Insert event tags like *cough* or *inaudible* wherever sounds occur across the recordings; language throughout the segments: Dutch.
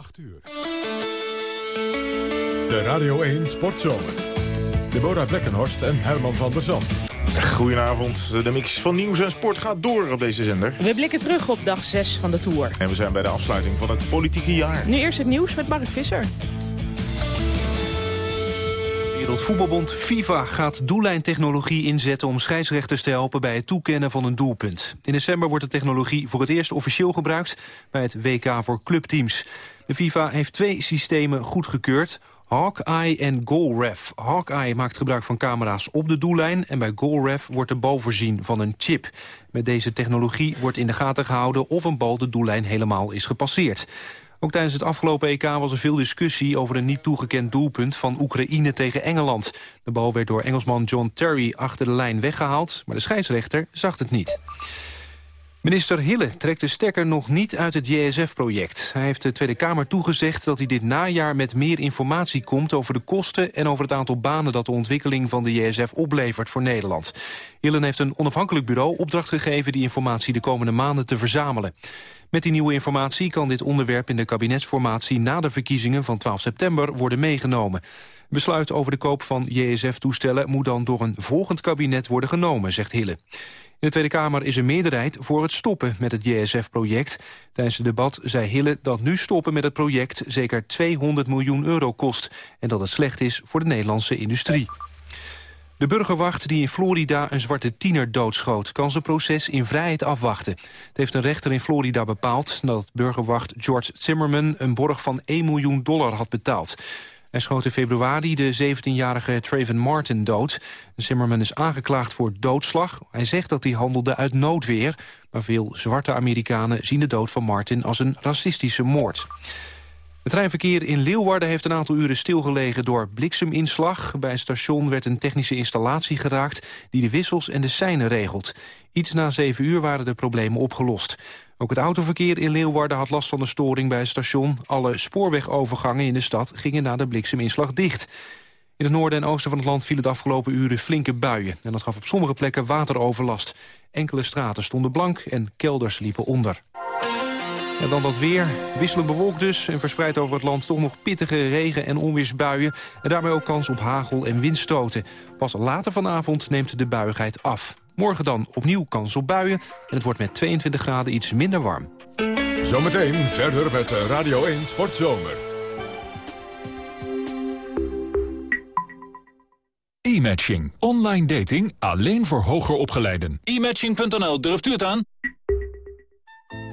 8 uur. De Radio 1 Sportzomer. Deborah Blekkenhorst en Herman van der Zand. Goedenavond. De mix van nieuws en sport gaat door op deze zender. We blikken terug op dag 6 van de Tour. En we zijn bij de afsluiting van het politieke jaar. Nu eerst het nieuws met Mark Visser. Wereldvoetbalbond FIFA gaat doellijntechnologie inzetten om scheidsrechters te helpen bij het toekennen van een doelpunt. In december wordt de technologie voor het eerst officieel gebruikt bij het WK voor clubteams. De FIFA heeft twee systemen goedgekeurd. Hawkeye en GoalRef. Hawkeye maakt gebruik van camera's op de doellijn... en bij GoalRef wordt de bal voorzien van een chip. Met deze technologie wordt in de gaten gehouden... of een bal de doellijn helemaal is gepasseerd. Ook tijdens het afgelopen EK was er veel discussie over een niet toegekend doelpunt van Oekraïne tegen Engeland. De bal werd door Engelsman John Terry achter de lijn weggehaald, maar de scheidsrechter zag het niet. Minister Hille trekt de stekker nog niet uit het JSF-project. Hij heeft de Tweede Kamer toegezegd dat hij dit najaar met meer informatie komt over de kosten en over het aantal banen dat de ontwikkeling van de JSF oplevert voor Nederland. Hillen heeft een onafhankelijk bureau opdracht gegeven die informatie de komende maanden te verzamelen. Met die nieuwe informatie kan dit onderwerp in de kabinetsformatie na de verkiezingen van 12 september worden meegenomen. Besluit over de koop van JSF-toestellen moet dan door een volgend kabinet worden genomen, zegt Hille. In de Tweede Kamer is een meerderheid voor het stoppen met het JSF-project. Tijdens het debat zei Hille dat nu stoppen met het project zeker 200 miljoen euro kost... en dat het slecht is voor de Nederlandse industrie. De burgerwacht die in Florida een zwarte tiener doodschoot... kan zijn proces in vrijheid afwachten. Het heeft een rechter in Florida bepaald... dat burgerwacht George Zimmerman een borg van 1 miljoen dollar had betaald. Hij schoot in februari de 17-jarige Traven Martin dood. Zimmerman is aangeklaagd voor doodslag. Hij zegt dat hij handelde uit noodweer. Maar veel zwarte Amerikanen zien de dood van Martin als een racistische moord. Het treinverkeer in Leeuwarden heeft een aantal uren stilgelegen door blikseminslag. Bij het station werd een technische installatie geraakt die de wissels en de seinen regelt. Iets na zeven uur waren de problemen opgelost. Ook het autoverkeer in Leeuwarden had last van de storing bij het station. Alle spoorwegovergangen in de stad gingen na de blikseminslag dicht. In het noorden en oosten van het land vielen de afgelopen uren flinke buien. En dat gaf op sommige plekken wateroverlast. Enkele straten stonden blank en kelders liepen onder. En dan dat weer. Wisselend bewolkt dus en verspreid over het land toch nog pittige regen- en onweersbuien. En daarmee ook kans op hagel en windstoten. Pas later vanavond neemt de buigheid af. Morgen dan opnieuw kans op buien en het wordt met 22 graden iets minder warm. Zometeen verder met Radio 1 Sportzomer. E-matching. Online dating alleen voor hoger opgeleiden. E-matching.nl, durft u het aan?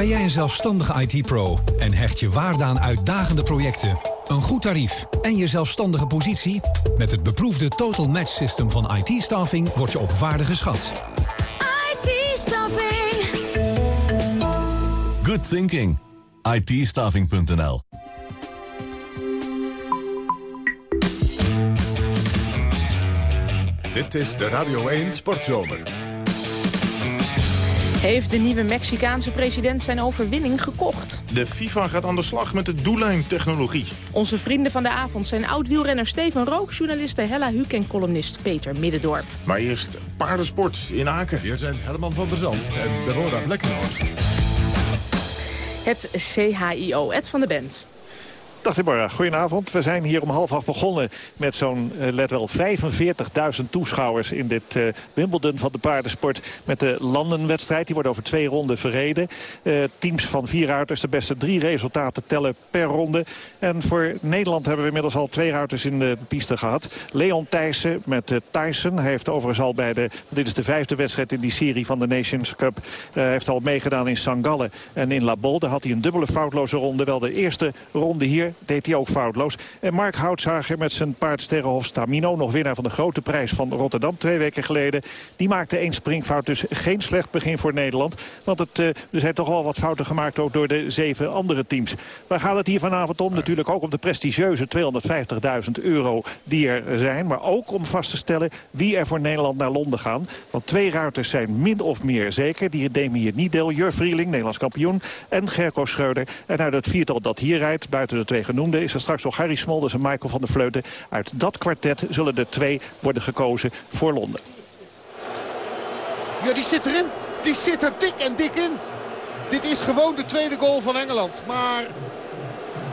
Ben jij een zelfstandige IT-pro en hecht je waarde aan uitdagende projecten, een goed tarief en je zelfstandige positie? Met het beproefde Total Match System van IT-staffing word je op waarde geschat. IT-staffing. Good thinking. itstaffing.nl Dit is de Radio 1 Sportzomer. Heeft de nieuwe Mexicaanse president zijn overwinning gekocht? De FIFA gaat aan de slag met de doellijntechnologie. Onze vrienden van de avond zijn oud-wielrenner Steven Rook... journaliste Hella Huuk en columnist Peter Middendorp. Maar eerst paardensport in Aken. Hier zijn Herman van der Zand en Deborah Blekkenhorst. Het CHIO, Ed van de Bent. Dag Deborah, goedenavond. We zijn hier om half acht begonnen met zo'n, uh, let wel, 45.000 toeschouwers in dit uh, Wimbledon van de paardensport. Met de landenwedstrijd, die wordt over twee ronden verreden. Uh, teams van vier ruiters, de beste drie resultaten tellen per ronde. En voor Nederland hebben we inmiddels al twee ruiters in de piste gehad. Leon Thijssen met Tyson. Hij heeft overigens al bij de, dit is de vijfde wedstrijd in die serie van de Nations Cup. Heeft al meegedaan in Sangalle en in La Bol. Daar had hij een dubbele foutloze ronde. Wel de eerste ronde hier Deed hij ook foutloos. En Mark Houtzager met zijn paard Sterrenhof Stamino... nog winnaar van de grote prijs van Rotterdam twee weken geleden... die maakte één springfout. Dus geen slecht begin voor Nederland. Want het, uh, er zijn toch al wat fouten gemaakt ook door de zeven andere teams. Waar gaat het hier vanavond om? Natuurlijk ook om de prestigieuze 250.000 euro die er zijn. Maar ook om vast te stellen wie er voor Nederland naar Londen gaan. Want twee ruiters zijn min of meer zeker. Die Demir Niedel, Jur Vrieling, Nederlands kampioen... en Gerko Schreuder. En uit het viertal dat hier rijdt, buiten de twee genoemde... is er straks nog Harry Smolders en Michael van der Vleuten. Uit dat kwartet zullen er twee worden gekozen voor Londen. Ja, die zit erin. Die zit er dik en dik in. Dit is gewoon de tweede goal van Engeland. Maar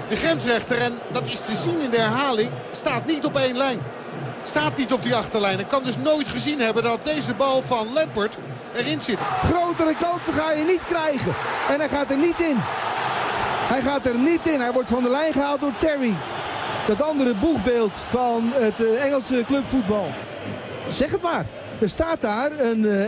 de grensrechter, en dat is te zien in de herhaling, staat niet op één lijn. Staat niet op die achterlijn. En kan dus nooit gezien hebben dat deze bal van Lampert erin zit. Grotere kansen ga je niet krijgen. En hij gaat er niet in. Hij gaat er niet in. Hij wordt van de lijn gehaald door Terry. Dat andere boegbeeld van het eh, Engelse clubvoetbal. Zeg het maar. Er staat daar een uh,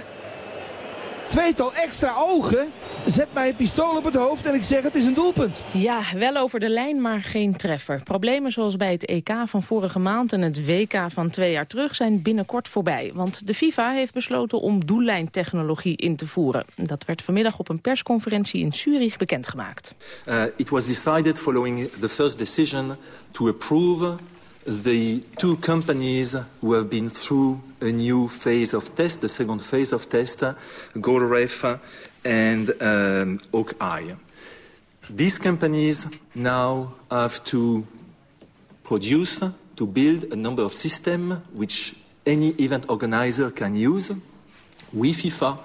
tweetal extra ogen Zet mij een pistool op het hoofd en ik zeg het is een doelpunt. Ja, wel over de lijn, maar geen treffer. Problemen zoals bij het EK van vorige maand en het WK van twee jaar terug... zijn binnenkort voorbij. Want de FIFA heeft besloten om doellijntechnologie in te voeren. Dat werd vanmiddag op een persconferentie in Zurich bekendgemaakt. Uh, it was decided following the first decision to approve the two companies who have been through a new phase of test, the second phase of test, GoalRef and um, Hawkeye. These companies now have to produce, to build a number of systems which any event organizer can use. We, FIFA,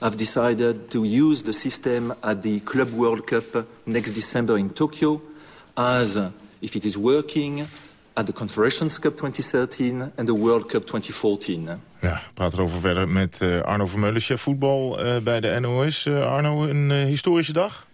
have decided to use the system at the Club World Cup next December in Tokyo as, if it is working, at the Confederations Cup 2013 en de World Cup 2014. Ja, praat erover verder met uh, Arno Vermeulen, chef voetbal uh, bij de NOS. Uh, Arno, een historische dag?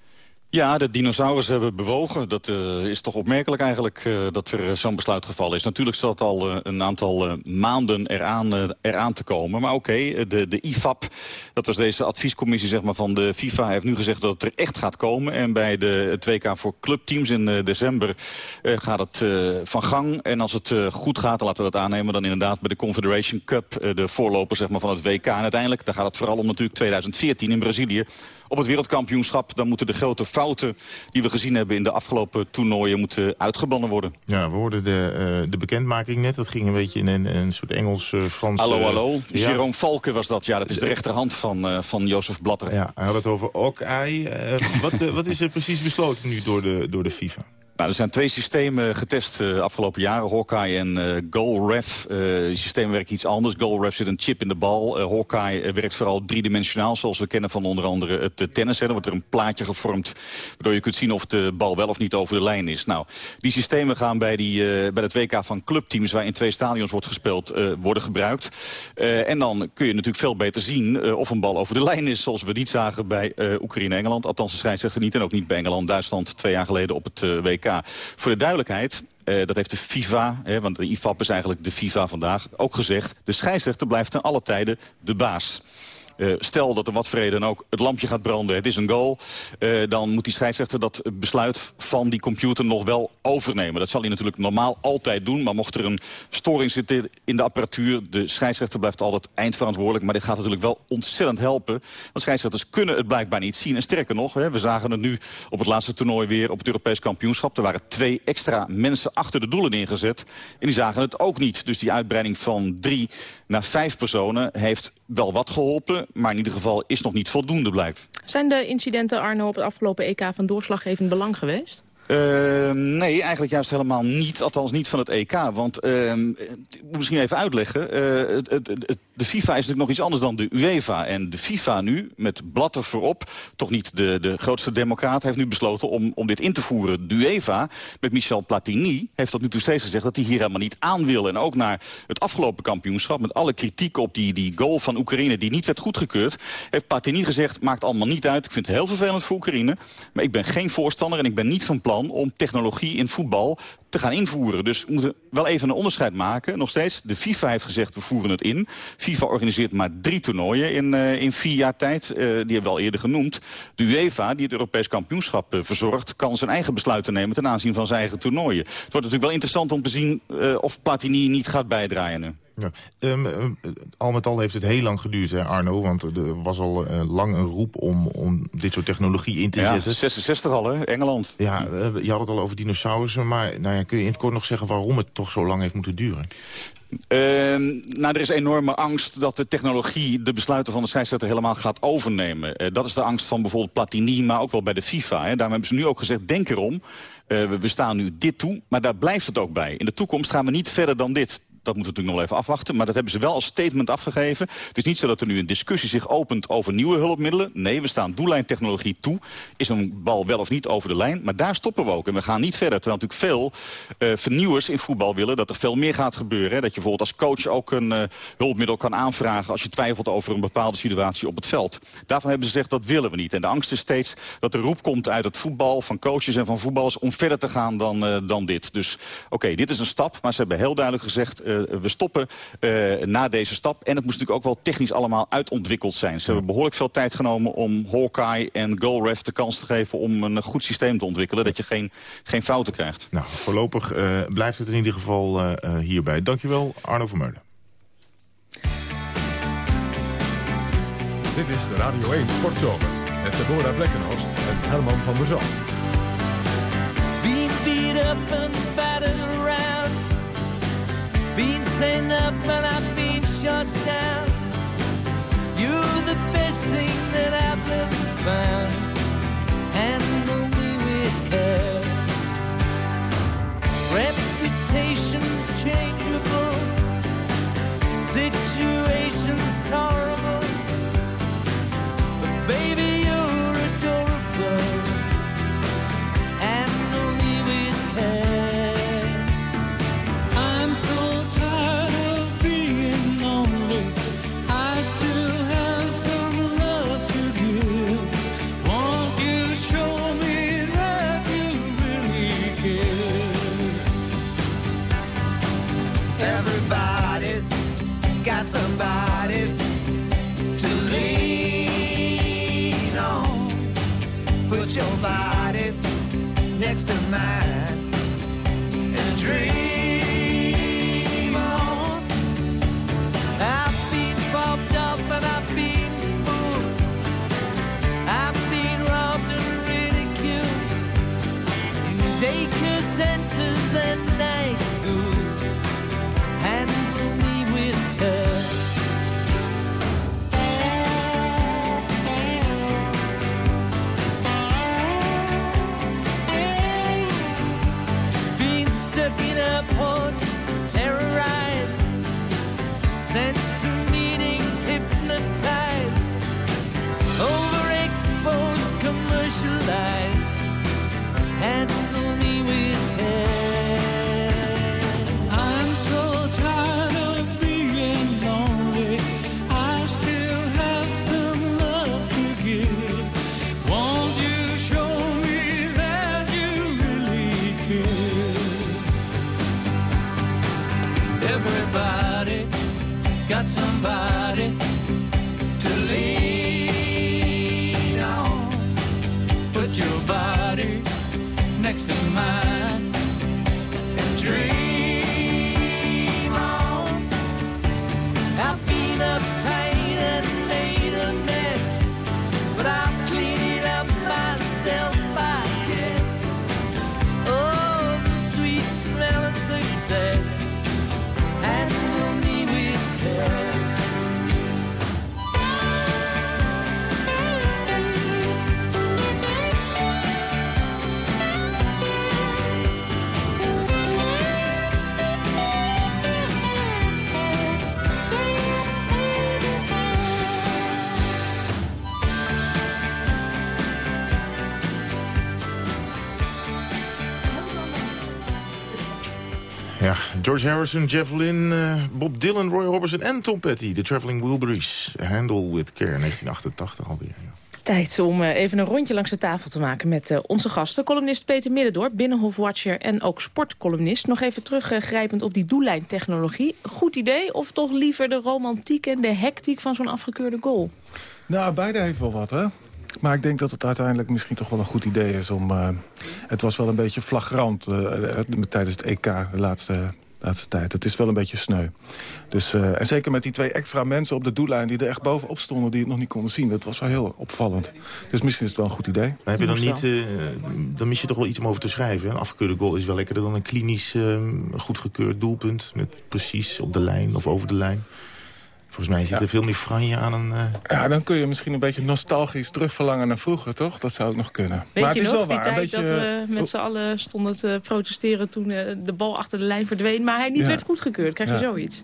Ja, de dinosaurus hebben bewogen. Dat uh, is toch opmerkelijk eigenlijk uh, dat er zo'n besluit gevallen is. Natuurlijk zat al een aantal maanden eraan, eraan te komen. Maar oké, de, de IFAP, dat was deze adviescommissie zeg maar, van de FIFA... heeft nu gezegd dat het er echt gaat komen. En bij de 2K voor clubteams in december gaat het van gang. En als het goed gaat, laten we dat aannemen... dan inderdaad bij de Confederation Cup, de voorloper zeg maar, van het WK. En uiteindelijk, daar gaat het vooral om natuurlijk 2014 in Brazilië op het wereldkampioenschap... dan moeten de grote fouten die we gezien hebben in de afgelopen toernooien... moeten uitgebannen worden. Ja, we hoorden de, uh, de bekendmaking net. Dat ging een beetje in een, een soort Engels-Frans... Uh, hallo, hallo. Ja. Jerome Valken was dat. Ja, dat is de rechterhand van, uh, van Jozef Blatter. Ja, hij had het over Okai. wat, wat is er precies besloten nu door de, door de FIFA? Nou, er zijn twee systemen getest de uh, afgelopen jaren. Hawkeye en uh, GoalRef. Uh, die systemen werken iets anders. GoalRef zit een chip in de bal. Hawkeye werkt vooral driedimensionaal, zoals we kennen van onder andere het tennis. Dan wordt er een plaatje gevormd, waardoor je kunt zien of de bal wel of niet over de lijn is. Nou, die systemen gaan bij, die, bij het WK van clubteams, waar in twee stadions wordt gespeeld, worden gebruikt. en dan kun je natuurlijk veel beter zien of een bal over de lijn is, zoals we niet zagen bij Oekraïne-Engeland. Althans, de scheidsrechter niet en ook niet bij Engeland-Duitsland twee jaar geleden op het WK. Voor de duidelijkheid, uh, dat heeft de FIFA, hè, want de IFAP is eigenlijk de FIFA vandaag, ook gezegd. De scheidsrechter blijft ten alle tijden de baas. Uh, stel dat er wat vrede dan ook het lampje gaat branden, het is een goal... Uh, dan moet die scheidsrechter dat besluit van die computer nog wel overnemen. Dat zal hij natuurlijk normaal altijd doen. Maar mocht er een storing zitten in de apparatuur... de scheidsrechter blijft altijd eindverantwoordelijk. Maar dit gaat natuurlijk wel ontzettend helpen. Want scheidsrechters kunnen het blijkbaar niet zien. En sterker nog, hè, we zagen het nu op het laatste toernooi weer... op het Europees kampioenschap. Er waren twee extra mensen achter de doelen ingezet. En die zagen het ook niet. Dus die uitbreiding van drie naar vijf personen heeft wel wat geholpen maar in ieder geval is nog niet voldoende blijkt. Zijn de incidenten, Arno, op het afgelopen EK van doorslaggevend belang geweest? Uh, nee, eigenlijk juist helemaal niet. Althans niet van het EK. Want uh, ik moet misschien even uitleggen. Het, de FIFA is natuurlijk nog iets anders dan de UEFA. En de FIFA nu, met Blatter voorop, toch niet de, de grootste democraat... heeft nu besloten om, om dit in te voeren. De UEFA, met Michel Platini, heeft tot nu toe steeds gezegd... dat hij hier helemaal niet aan wil. En ook naar het afgelopen kampioenschap... met alle kritiek op die, die goal van Oekraïne die niet werd goedgekeurd... heeft Platini gezegd, maakt allemaal niet uit. Ik vind het heel vervelend voor Oekraïne. Maar ik ben geen voorstander en ik ben niet van plan om technologie in voetbal te gaan invoeren. Dus we moeten wel even een onderscheid maken. Nog steeds, de FIFA heeft gezegd, we voeren het in. FIFA organiseert maar drie toernooien in, uh, in vier jaar tijd. Uh, die hebben we al eerder genoemd. De UEFA, die het Europees kampioenschap uh, verzorgt... kan zijn eigen besluiten nemen ten aanzien van zijn eigen toernooien. Het wordt natuurlijk wel interessant om te zien of Platini niet gaat bijdraaien. Ja. Um, al met al heeft het heel lang geduurd, hè, Arno. Want er was al uh, lang een roep om, om dit soort technologie in te ja, zetten. 66 al, hè? Engeland. Ja, uh, je had het al over dinosaurussen. Maar nou ja, kun je in het kort nog zeggen waarom het toch zo lang heeft moeten duren? Uh, nou, er is enorme angst dat de technologie de besluiten van de scheidsrechter helemaal gaat overnemen. Uh, dat is de angst van bijvoorbeeld Platini, maar ook wel bij de FIFA. Hè. Daarom hebben ze nu ook gezegd, denk erom. Uh, we, we staan nu dit toe, maar daar blijft het ook bij. In de toekomst gaan we niet verder dan dit dat moeten we natuurlijk nog wel even afwachten. Maar dat hebben ze wel als statement afgegeven. Het is niet zo dat er nu een discussie zich opent over nieuwe hulpmiddelen. Nee, we staan doellijntechnologie toe. Is een bal wel of niet over de lijn? Maar daar stoppen we ook. En we gaan niet verder. Terwijl natuurlijk veel uh, vernieuwers in voetbal willen dat er veel meer gaat gebeuren. Dat je bijvoorbeeld als coach ook een uh, hulpmiddel kan aanvragen... als je twijfelt over een bepaalde situatie op het veld. Daarvan hebben ze gezegd dat willen we niet. En de angst is steeds dat er roep komt uit het voetbal... van coaches en van voetballers om verder te gaan dan, uh, dan dit. Dus oké, dit is een stap. Maar ze hebben heel duidelijk gezegd we stoppen uh, na deze stap. En het moest natuurlijk ook wel technisch allemaal uitontwikkeld zijn. Ze hebben behoorlijk veel tijd genomen om Hawkeye en GoalRef de kans te geven... om een goed systeem te ontwikkelen, dat je geen, geen fouten krijgt. Nou, voorlopig uh, blijft het in ieder geval uh, hierbij. Dankjewel, Arno Vermeulen. Dit is de Radio 1 Sportzomer met Deborah Blekkenhorst en Herman van der Zand. Sent up and I've been shut your commercialized. George Harrison, Jeff Lynne, uh, Bob Dylan, Roy Orbison en Tom Petty. The Traveling Wilburys. Handle with Care, 1988 alweer. Ja. Tijd om eh, even een rondje langs de tafel te maken met eh, onze gasten. Columnist Peter Middendorp, Binnenhofwatcher en ook sportcolumnist. Nog even teruggrijpend op die doellijntechnologie. Goed idee of toch liever de romantiek en de hectiek van zo'n afgekeurde goal? Nou, beide heeft wel wat, hè? Maar ik denk dat het uiteindelijk misschien toch wel een goed idee is om... Uh, het was wel een beetje flagrant uh, tijdens het EK, de laatste, laatste tijd. Het is wel een beetje sneu. Dus, uh, en zeker met die twee extra mensen op de doellijn... die er echt bovenop stonden, die het nog niet konden zien. Dat was wel heel opvallend. Dus misschien is het wel een goed idee. Maar heb je dan niet... dan mis je toch wel iets om over te schrijven. Een afgekeurde goal is wel lekkerder dan een klinisch goedgekeurd doelpunt... met precies op de lijn of over de lijn. Volgens mij zit er veel meer franje aan een... Uh... Ja, dan kun je misschien een beetje nostalgisch terugverlangen naar vroeger, toch? Dat zou ook nog kunnen. Weet maar je het is nog, wel waar. die tijd een beetje... dat we met z'n allen stonden te protesteren... toen uh, de bal achter de lijn verdween, maar hij niet Ja. werd goedgekeurd. Krijg je Ja. zoiets?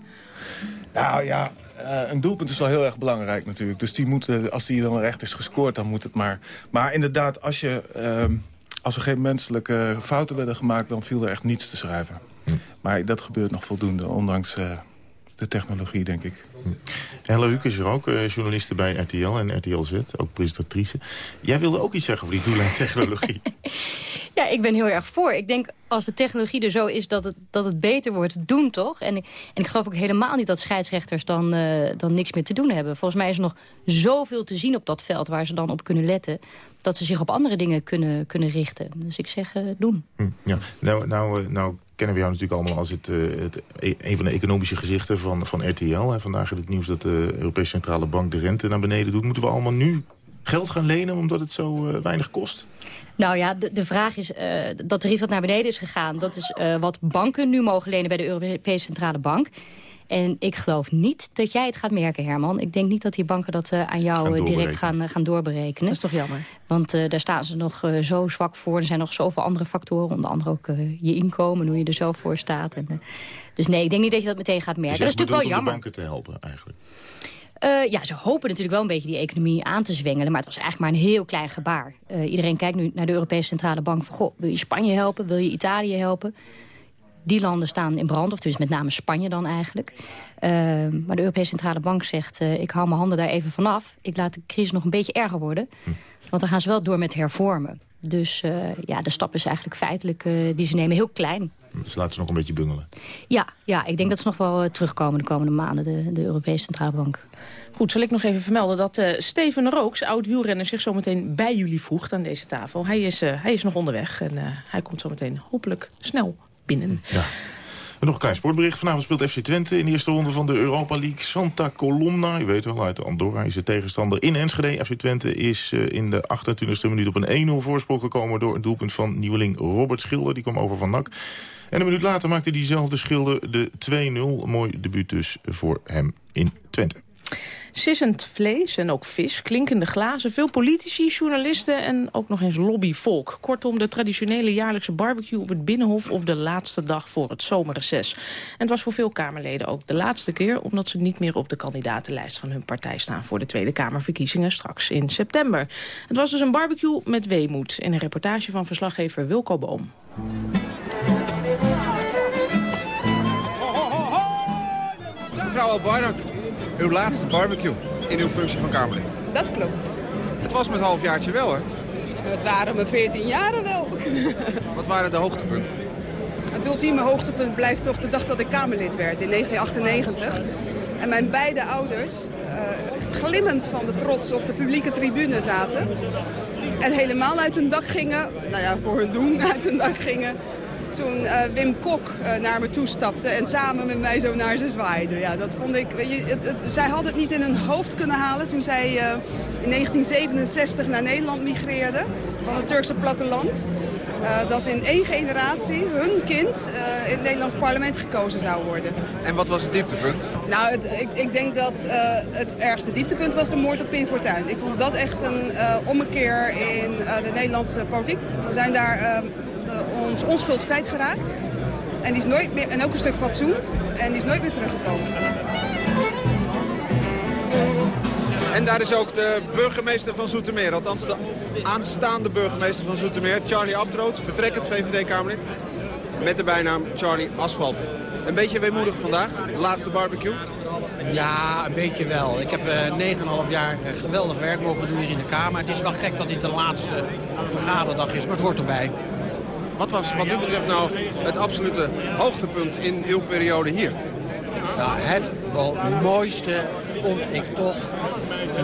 Nou ja, eh, een doelpunt is wel heel erg belangrijk natuurlijk. Dus die moet, eh, als die dan recht is gescoord, dan moet het maar. Maar inderdaad, als, je, ehm, als er geen menselijke fouten werden gemaakt... dan viel er echt niets te schrijven. Maar dat gebeurt nog voldoende, ondanks eh, de technologie, denk ik. Helle Huuk is er ook, eh, journaliste bij RTL en RTL Z, ook presentatrice. Jij wilde ook iets zeggen over die doellijntechnologie. *laughs* Ja, ik ben heel erg voor. Ik denk als de technologie er zo is dat het, dat het beter wordt, doen toch? En, ik- en ik geloof ook helemaal niet dat scheidsrechters dan, eh, dan niks meer te doen hebben. Volgens mij is er nog zoveel te zien op dat veld waar ze dan op kunnen letten... dat ze zich op andere dingen kunnen, kunnen richten. Dus ik zeg, eh, doen. Hm, ja. nou, nou, nou kennen we jou natuurlijk allemaal als het, eh, e- een van de economische gezichten van, van RTL. En vandaag in het nieuws dat de Europese Centrale Bank de rente naar beneden doet. Moeten we allemaal nu geld gaan lenen omdat het zo eh, weinig kost? Nou ja, de, de vraag is, eh, dat tarief dat naar beneden is gegaan... dat is wat banken nu mogen lenen bij de Europese Centrale Bank. En ik geloof niet dat jij het gaat merken, Herman. Ik denk niet dat die banken dat eh, aan jou Gaan eh, direct gaan, eh, gaan doorberekenen. Dat is toch jammer? Want eh, daar staan ze nog eh, zo zwak voor. Er zijn nog zoveel andere factoren. Onder andere ook eh, je inkomen, hoe je er zo voor staat. En, dus nee, ik denk niet dat je dat meteen gaat merken. Dus dat is natuurlijk wel om de jammer. banken te helpen eigenlijk. Eh, ja, ze hopen natuurlijk wel een beetje die economie aan te zwengelen. Maar het was eigenlijk maar een heel klein gebaar. Eh, iedereen kijkt nu naar de Europese Centrale Bank. Van, goh, wil je Spanje helpen? Wil je Italië helpen? Die landen staan in brand, of dus met name Spanje dan eigenlijk. Eh, maar de Europese Centrale Bank zegt... eh, ik hou mijn handen daar even vanaf. Ik laat de crisis nog een beetje erger worden. Want dan gaan ze wel door met hervormen. Dus eh, ja, de stap is eigenlijk feitelijk eh, die ze nemen heel klein. Dus laten ze nog een beetje bungelen. Ja, ja, ik denk dat ze nog wel terugkomen de komende maanden, de, de Europese Centrale Bank. Goed, zal ik nog even vermelden dat eh, Steven Rooks, oud-wielrenner... zich zometeen bij jullie voegt aan deze tafel. Hij is, eh, hij is nog onderweg en eh, hij komt zometeen hopelijk snel En nog een klein sportbericht. Vanavond speelt FC Twente in de eerste ronde van de Europa League. Santa Colomna, je weet wel, uit Andorra is de tegenstander in Enschede. FC Twente is eh, in de 28e minuut op een 1-0 voorsprong gekomen... door een doelpunt van nieuweling Robert Schilder. Die kwam over van NAC. En een minuut later maakte diezelfde Schilder de 2-0. Mooi debuut dus voor hem in Twente. Sissend vlees en ook vis, klinkende glazen, veel politici, journalisten en ook nog eens lobbyvolk. Kortom, de traditionele jaarlijkse barbecue op het Binnenhof op de laatste dag voor het zomerreces. En het was voor veel Kamerleden ook de laatste keer, omdat ze niet meer op de kandidatenlijst van hun partij staan voor de Tweede Kamerverkiezingen straks in september. Het was dus een barbecue met weemoed in een reportage van verslaggever Wilco Boom. Mevrouw uw laatste barbecue in uw functie van Kamerlid. Dat klopt. Het was met halfjaartje wel, hè? Het waren mijn 14 jaren wel. *laughs* Wat waren de hoogtepunten? Het ultieme hoogtepunt blijft toch de dag dat ik Kamerlid werd in 1998. En mijn beide ouders, eh, echt glimmend van de trots, op de publieke tribune zaten. En helemaal uit hun dak gingen, nou ja, voor hun doen *laughs* uit hun dak gingen... toen eh, Wim Kok eh, naar me toestapte en samen met mij zo naar ze zwaaide. Ja, dat vond ik, weet je, het, het- zij had het niet in hun hoofd kunnen halen toen zij eh, in 1967 naar Nederland migreerde van het Turkse platteland. dat in één generatie hun kind in het Nederlands parlement gekozen zou worden. En wat was het dieptepunt? Nou, het- ik, ik denk dat het ergste dieptepunt was de moord op Pim Fortuyn. Ik vond dat echt een ommekeer in de Nederlandse politiek. We zijn daar eh, eh, ons onschuld kwijtgeraakt. En, die is nooit meer, en ook een stuk fatsoen. En die is nooit meer teruggekomen. En daar is ook de burgemeester van Zoetermeer, althans de aanstaande burgemeester van Zoetermeer, Charlie Abdroot, vertrekkend VVD-Kamerlid, met de bijnaam Charlie Asfalt. Een beetje weemoedig vandaag, de laatste barbecue. Ja, een beetje wel. Ik heb eh 9,5 jaar eh, geweldig werk mogen doen hier in de Kamer. Het is wel gek dat dit de laatste vergaderdag is, maar het hoort erbij. Wat was wat u betreft nou het absolute hoogtepunt in uw periode hier? Nou, het mooiste vond ik toch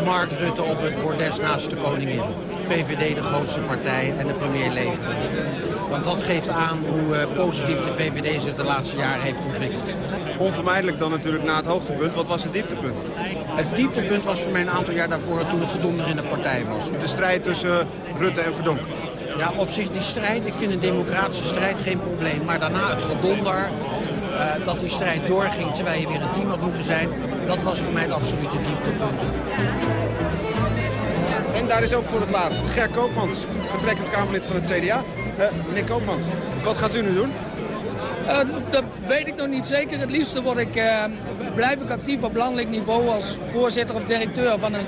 Mark Rutte op het bordes naast de koningin. VVD de grootste partij en de premier leverend. Want dat geeft aan hoe eh, positief de VVD zich de laatste jaren heeft ontwikkeld. Onvermijdelijk dan natuurlijk na het hoogtepunt. Wat was het dieptepunt? Het dieptepunt was voor mij een aantal jaar daarvoor toen er gedonder in de partij was. De strijd tussen Rutte en Verdonk. Ja, op zich die strijd, ik vind een democratische strijd geen probleem. Maar daarna het gedonder, eh, dat die strijd doorging terwijl je weer een team had moeten zijn. Dat was voor mij het absolute dieptepunt. En daar is ook voor het laatst Ger Koopmans, vertrekkend Kamerlid van het CDA. Eh, meneer Koopmans, wat gaat u nu doen? Eh, dat weet ik nog niet zeker. Het liefste word ik, blijf ik actief op landelijk niveau als voorzitter of directeur van een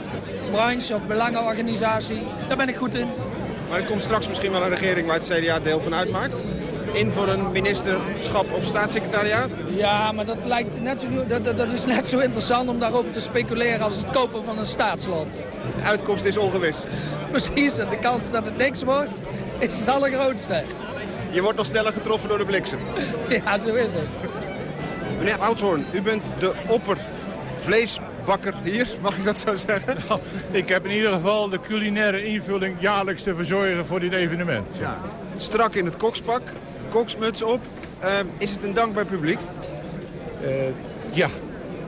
branche of belangenorganisatie. Daar ben ik goed in. Maar er komt straks misschien wel een regering waar het CDA deel van uitmaakt. In voor een ministerschap of staatssecretariaat? Ja, maar dat, lijkt net zo, dat, dat, dat is net zo interessant om daarover te speculeren als het kopen van een staatslot. De uitkomst is ongewis. *laughs* Precies, en de kans dat het niks wordt is het allergrootste. Je wordt nog sneller getroffen door de bliksem. *laughs* Ja, zo is het. Meneer Oudshoorn, u bent de oppervleesbakker hier, mag ik dat zo zeggen? *laughs* Ik heb in ieder geval de culinaire invulling jaarlijks te verzorgen voor dit evenement. Ja. Strak in het kokspak, koksmuts op. Ehm, is het een dankbaar publiek? Eh, ja,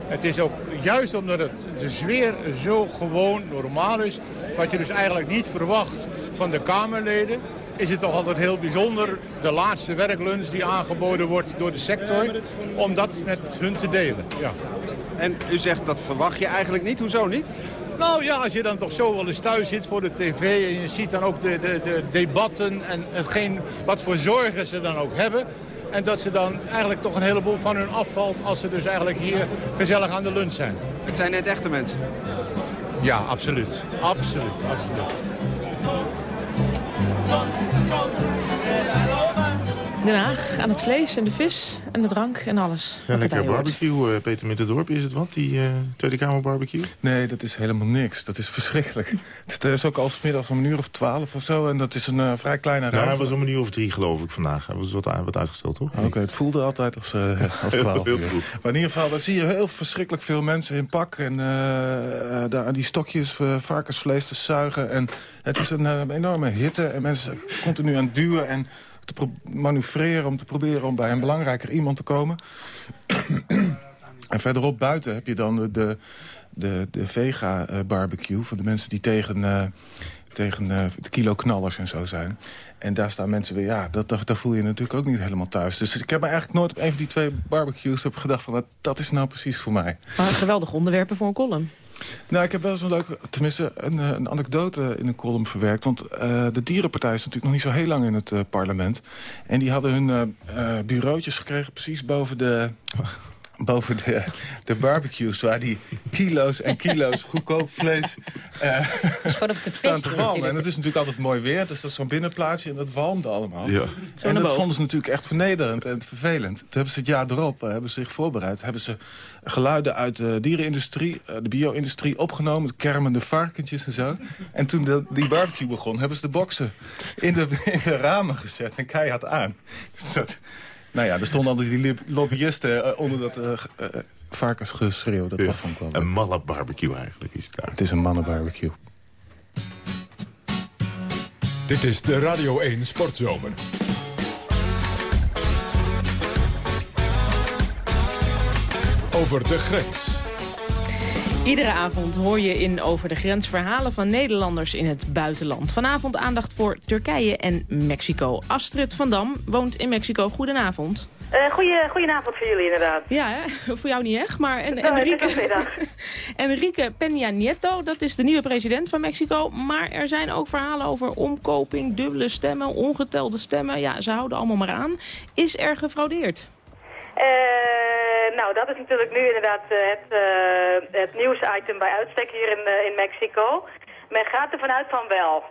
het is ook juist omdat het, de sfeer zo gewoon normaal is... wat je dus eigenlijk niet verwacht van de Kamerleden... is het toch altijd heel bijzonder, de laatste werklunch die aangeboden wordt door de sector... om dat met hun te delen. Ja. En u zegt dat verwacht je eigenlijk niet. Hoezo niet? Nou ja, als je dan toch zo wel eens thuis zit voor de tv... en je ziet dan ook de, de, de debatten en hetgeen, wat voor zorgen ze dan ook hebben... En dat ze dan eigenlijk toch een heleboel van hun afvalt... als ze dus eigenlijk hier gezellig aan de lunch zijn. Het zijn net echte mensen. Ja, absoluut. Absoluut, absoluut. Den Haag aan het vlees en de vis en de drank en alles. Ja, wat lekker barbecue, eh, Peter Middendorp. Is het wat, die eh, Tweede Kamer barbecue? Nee, dat is helemaal niks. Dat is verschrikkelijk. *laughs* Het is ook al 's middags om een uur of twaalf of zo. En dat is een eh, vrij kleine Ja, ruimte. hij was om een uur of drie, geloof ik, vandaag. Hij was wat, wat uitgesteld, toch? Oké, het voelde altijd als, eh *laughs* als Heel- 12 heel uur. vroeg. Maar in ieder geval, dan zie je heel verschrikkelijk veel mensen in pak. En eh, daar aan die stokjes varkensvlees te zuigen. En het is een enorme hitte. En mensen continu aan het duwen en te manoeuvreren... om te proberen om bij een belangrijker iemand te komen. en verderop buiten heb je dan de, de, de, de vega-barbecue... voor de mensen die tegen... eh, tegen eh, de kilo knallers en zo zijn. En daar staan mensen weer, ja, dat, dat, voel je natuurlijk ook niet helemaal thuis. Dus ik heb me eigenlijk nooit op een van die twee barbecues heb gedacht van, dat, is nou precies voor mij. Maar geweldige onderwerpen voor een column. Nou, ik heb wel eens een leuke, tenminste een, eh, anekdote in een column verwerkt. Want eh, de Dierenpartij is natuurlijk nog niet zo heel lang in het eh, parlement. En die hadden hun bureautjes gekregen precies boven de... Boven de, de barbecues, waar die kilo's en kilo's goedkoop vlees eh, staan te walmen. En het is natuurlijk altijd mooi weer, dus dat is zo'n binnenplaatsje en dat walmde allemaal. Ja. En dat vonden ze natuurlijk echt vernederend en vervelend. Toen hebben ze het jaar erop, eh, hebben ze zich voorbereid. Hebben ze geluiden uit de dierenindustrie, eh, de bio-industrie opgenomen. De kermende varkentjes en zo. En toen de, die barbecue begon, hebben ze de boksen in de, in de ramen gezet en keihard aan. Dus dat, nou ja, er stonden altijd die lobbyisten eh, onder dat eh, eh, varkensgeschreeuw. Dat was van kwam. Een malle barbecue eigenlijk is het daar. Het is een mannenbarbecue. Dit is de Radio 1 Sportzomer. Over de grens. Iedere avond hoor je in Over de Grens verhalen van Nederlanders in het buitenland. Vanavond aandacht voor Turkije en Mexico. Astrid van Dam woont in Mexico. Goedenavond. Goeie, goedenavond voor jullie inderdaad. Ja, hè? *laughs* voor jou niet echt, maar... En, Nou, het is Enrique. *laughs* Enrique Peña Nieto, dat is de nieuwe president van Mexico. Maar er zijn ook verhalen over omkoping, dubbele stemmen, ongetelde stemmen. Ja, ze houden allemaal maar aan. Is er gefraudeerd? Eh, nou, dat is natuurlijk nu inderdaad eh, het, eh, het nieuwsitem bij uitstek hier in, in Mexico. Men gaat ervan uit van wel.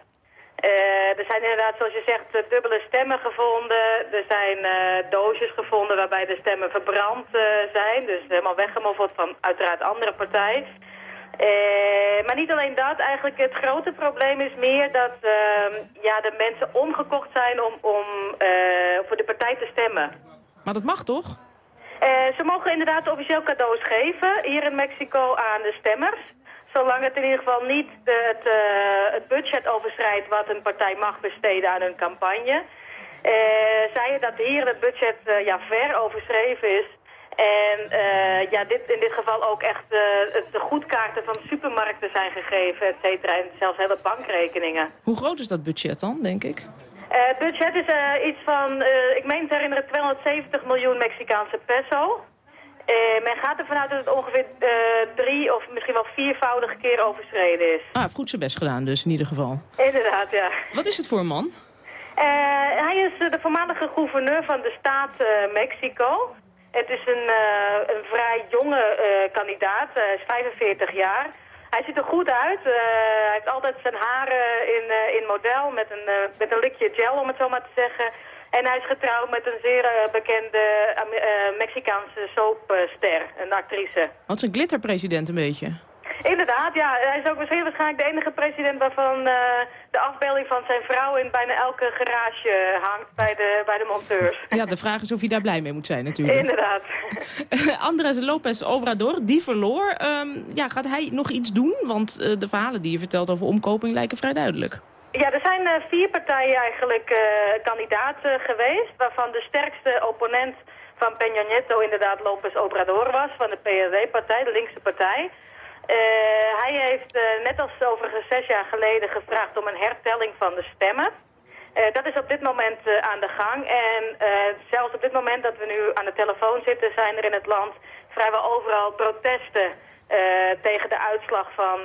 Er zijn inderdaad, zoals je zegt, dubbele stemmen gevonden. Er zijn doosjes gevonden waarbij de stemmen verbrand zijn. Dus helemaal weggemoffeld van uiteraard andere partij. Eh, maar niet alleen dat, eigenlijk het grote probleem is meer dat ehm, ja, de mensen omgekocht zijn om, om voor de partij te stemmen. Maar dat mag toch? Eh, ze mogen inderdaad officieel cadeaus geven hier in Mexico aan de stemmers. Zolang het in ieder geval niet de, het, eh, het budget overschrijdt wat een partij mag besteden aan hun campagne. Eh zei je dat hier het budget eh, ja, ver overschreven is. En eh, ja, dit, in dit geval ook echt eh, de goedkaarten van supermarkten zijn gegeven, et cetera. En zelfs hele bankrekeningen. Hoe groot is dat budget dan, denk ik? Eh, het budget is eh, iets van, eh, ik meen te herinneren, 270 miljoen Mexicaanse peso. Men gaat ervan uit dat het ongeveer drie of misschien wel viervoudig keer overschreden is. Ah, heeft goed zijn best gedaan dus, in ieder geval. Inderdaad, ja. Wat is het voor een man? Hij is de voormalige gouverneur van de staat Mexico. Het is een, een vrij jonge kandidaat, hij is 45 jaar. Hij ziet er goed uit. Eh, hij heeft altijd zijn haren in, eh, in model met een, eh, met een likje gel, om het zo maar te zeggen. En hij is getrouwd met een zeer bekende Mexicaanse soapster, een actrice. Wat is een glitterpresident een beetje? Inderdaad, ja. Hij is ook misschien waarschijnlijk de enige president waarvan eh, de afbeelding van zijn vrouw in bijna elke garage hangt bij de, bij de monteurs. Ja, de vraag is of hij daar blij mee moet zijn natuurlijk. Inderdaad. *laughs* Andrés López Obrador, die verloor. Ehm, ja, gaat hij nog iets doen? Want eh, de verhalen die je vertelt over omkoping lijken vrij duidelijk. Ja, er zijn eh, vier partijen eigenlijk kandidaat eh, geweest, waarvan de sterkste opponent van Peña Nieto inderdaad López Obrador was, van de PRD-partij, de linkse partij. Eh, hij heeft eh, net als overigens zes jaar geleden gevraagd om een hertelling van de stemmen. Eh, dat is op dit moment aan de gang. En zelfs op dit moment dat we nu aan de telefoon zitten, zijn er in het land vrijwel overal protesten tegen de uitslag van,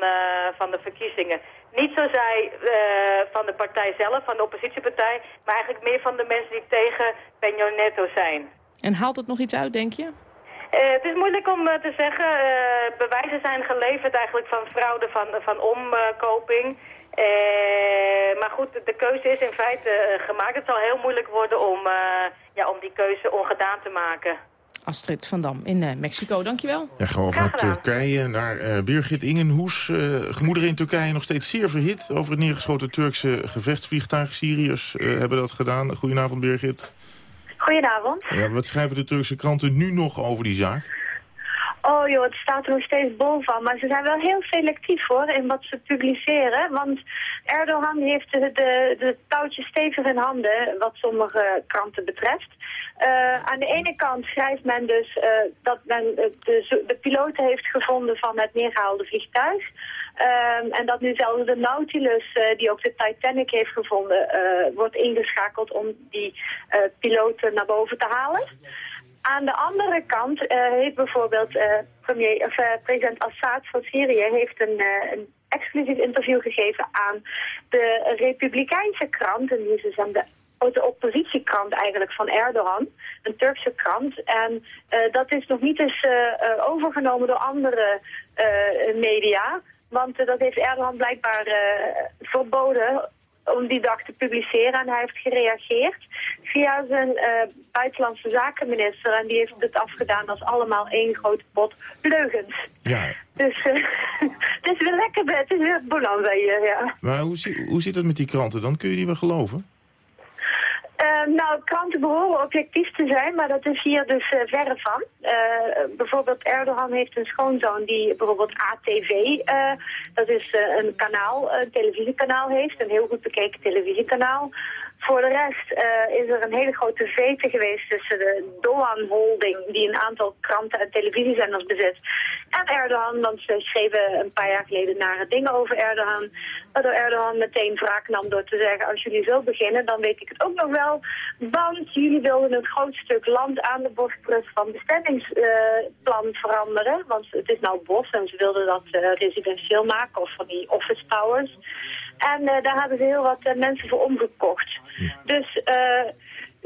van de verkiezingen. Niet zozeer van de partij zelf, van de oppositiepartij, maar eigenlijk meer van de mensen die tegen Peña Nieto zijn. En haalt het nog iets uit, denk je? Eh, het is moeilijk om eh, te zeggen. Eh, bewijzen zijn geleverd eigenlijk van fraude, van, van omkoping. Maar goed, de keuze is in feite gemaakt. Het zal heel moeilijk worden om, eh, ja, om die keuze ongedaan te maken. Astrid van Dam in eh, Mexico, dankjewel. Ja, gewoon naar. Turkije, naar eh, Birgit Ingenhoes. Eh gemoederen in Turkije nog steeds zeer verhit over het neergeschoten Turkse gevechtsvliegtuig. Syriërs eh, hebben dat gedaan. Goedenavond, Birgit. Goedenavond. Ja, wat schrijven de Turkse kranten nu nog over die zaak? Oh joh, het staat er nog steeds bol van. Maar ze zijn wel heel selectief hoor in wat ze publiceren. Want Erdogan heeft de, de, de touwtjes stevig in handen wat sommige kranten betreft. Eh, aan de ene kant schrijft men dus eh, dat men eh, de, de piloten heeft gevonden van het neergehaalde vliegtuig. Ehm, en dat nu zelfs de Nautilus, eh, die ook de Titanic heeft gevonden, eh, wordt ingeschakeld om die eh, piloten naar boven te halen. Aan de andere kant heeft bijvoorbeeld premier, of, president Assad van Syrië heeft een, een exclusief interview gegeven aan de Republikeinse krant. En die is dus de, de oppositiekrant eigenlijk van Erdogan, een Turkse krant. En dat is nog niet eens overgenomen door andere media. Want eh, dat heeft Erdogan blijkbaar eh, verboden om die dag te publiceren. En hij heeft gereageerd via zijn eh, buitenlandse zakenminister. En die heeft het afgedaan als allemaal één grote pot leugens. Ja, Dus eh, *laughs* het is weer lekker, het is weer bonanza hier, ja. maar hoe, hoe zit het met die kranten dan? Kun je die wel geloven? Eh, nou, kranten behoren objectief te zijn, maar dat is hier dus eh, verre van. Eh, bijvoorbeeld Erdogan heeft een schoonzoon die bijvoorbeeld ATV, eh, dat is een kanaal, een televisiekanaal heeft, een heel goed bekeken televisiekanaal. Voor de rest eh, is er een hele grote vete geweest tussen de Doan Holding, die een aantal kranten en televisiezenders bezit, en Erdogan, want ze schreven een paar jaar geleden nare dingen over Erdogan. Waardoor Erdogan meteen wraak nam door te zeggen, als jullie zo beginnen, dan weet ik het ook nog wel. Want jullie wilden een groot stuk land aan de bosbrug van bestemmingsplan veranderen. Want het is nou bos en ze wilden dat eh, residentieel maken of van die office towers. En eh, daar hebben ze heel wat eh, mensen voor omgekocht. Dus eh,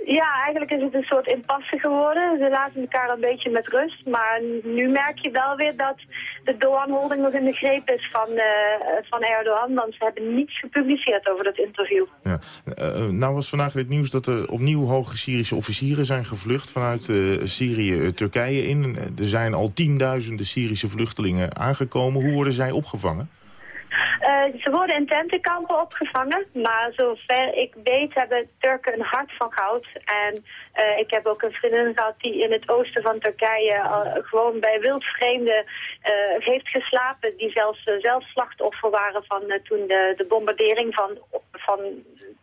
Ja, eigenlijk is het een soort impasse geworden. Ze laten elkaar een beetje met rust. Maar nu merk je wel weer dat de Doan-holding nog in de greep is van, eh, van Erdogan. Want ze hebben niets gepubliceerd over dat interview. Ja. Nou was vandaag het nieuws dat er opnieuw hoge Syrische officieren zijn gevlucht vanuit Syrië Turkije in. Er zijn al tienduizenden Syrische vluchtelingen aangekomen. Hoe worden zij opgevangen? Eh, ze worden in tentenkampen opgevangen, maar zover ik weet hebben Turken een hart van goud. En eh, ik heb ook een vriendin gehad die in het oosten van Turkije eh, gewoon bij wildvreemden heeft geslapen. Die zelfs zelf slachtoffer waren van toen de, de bombardering van, van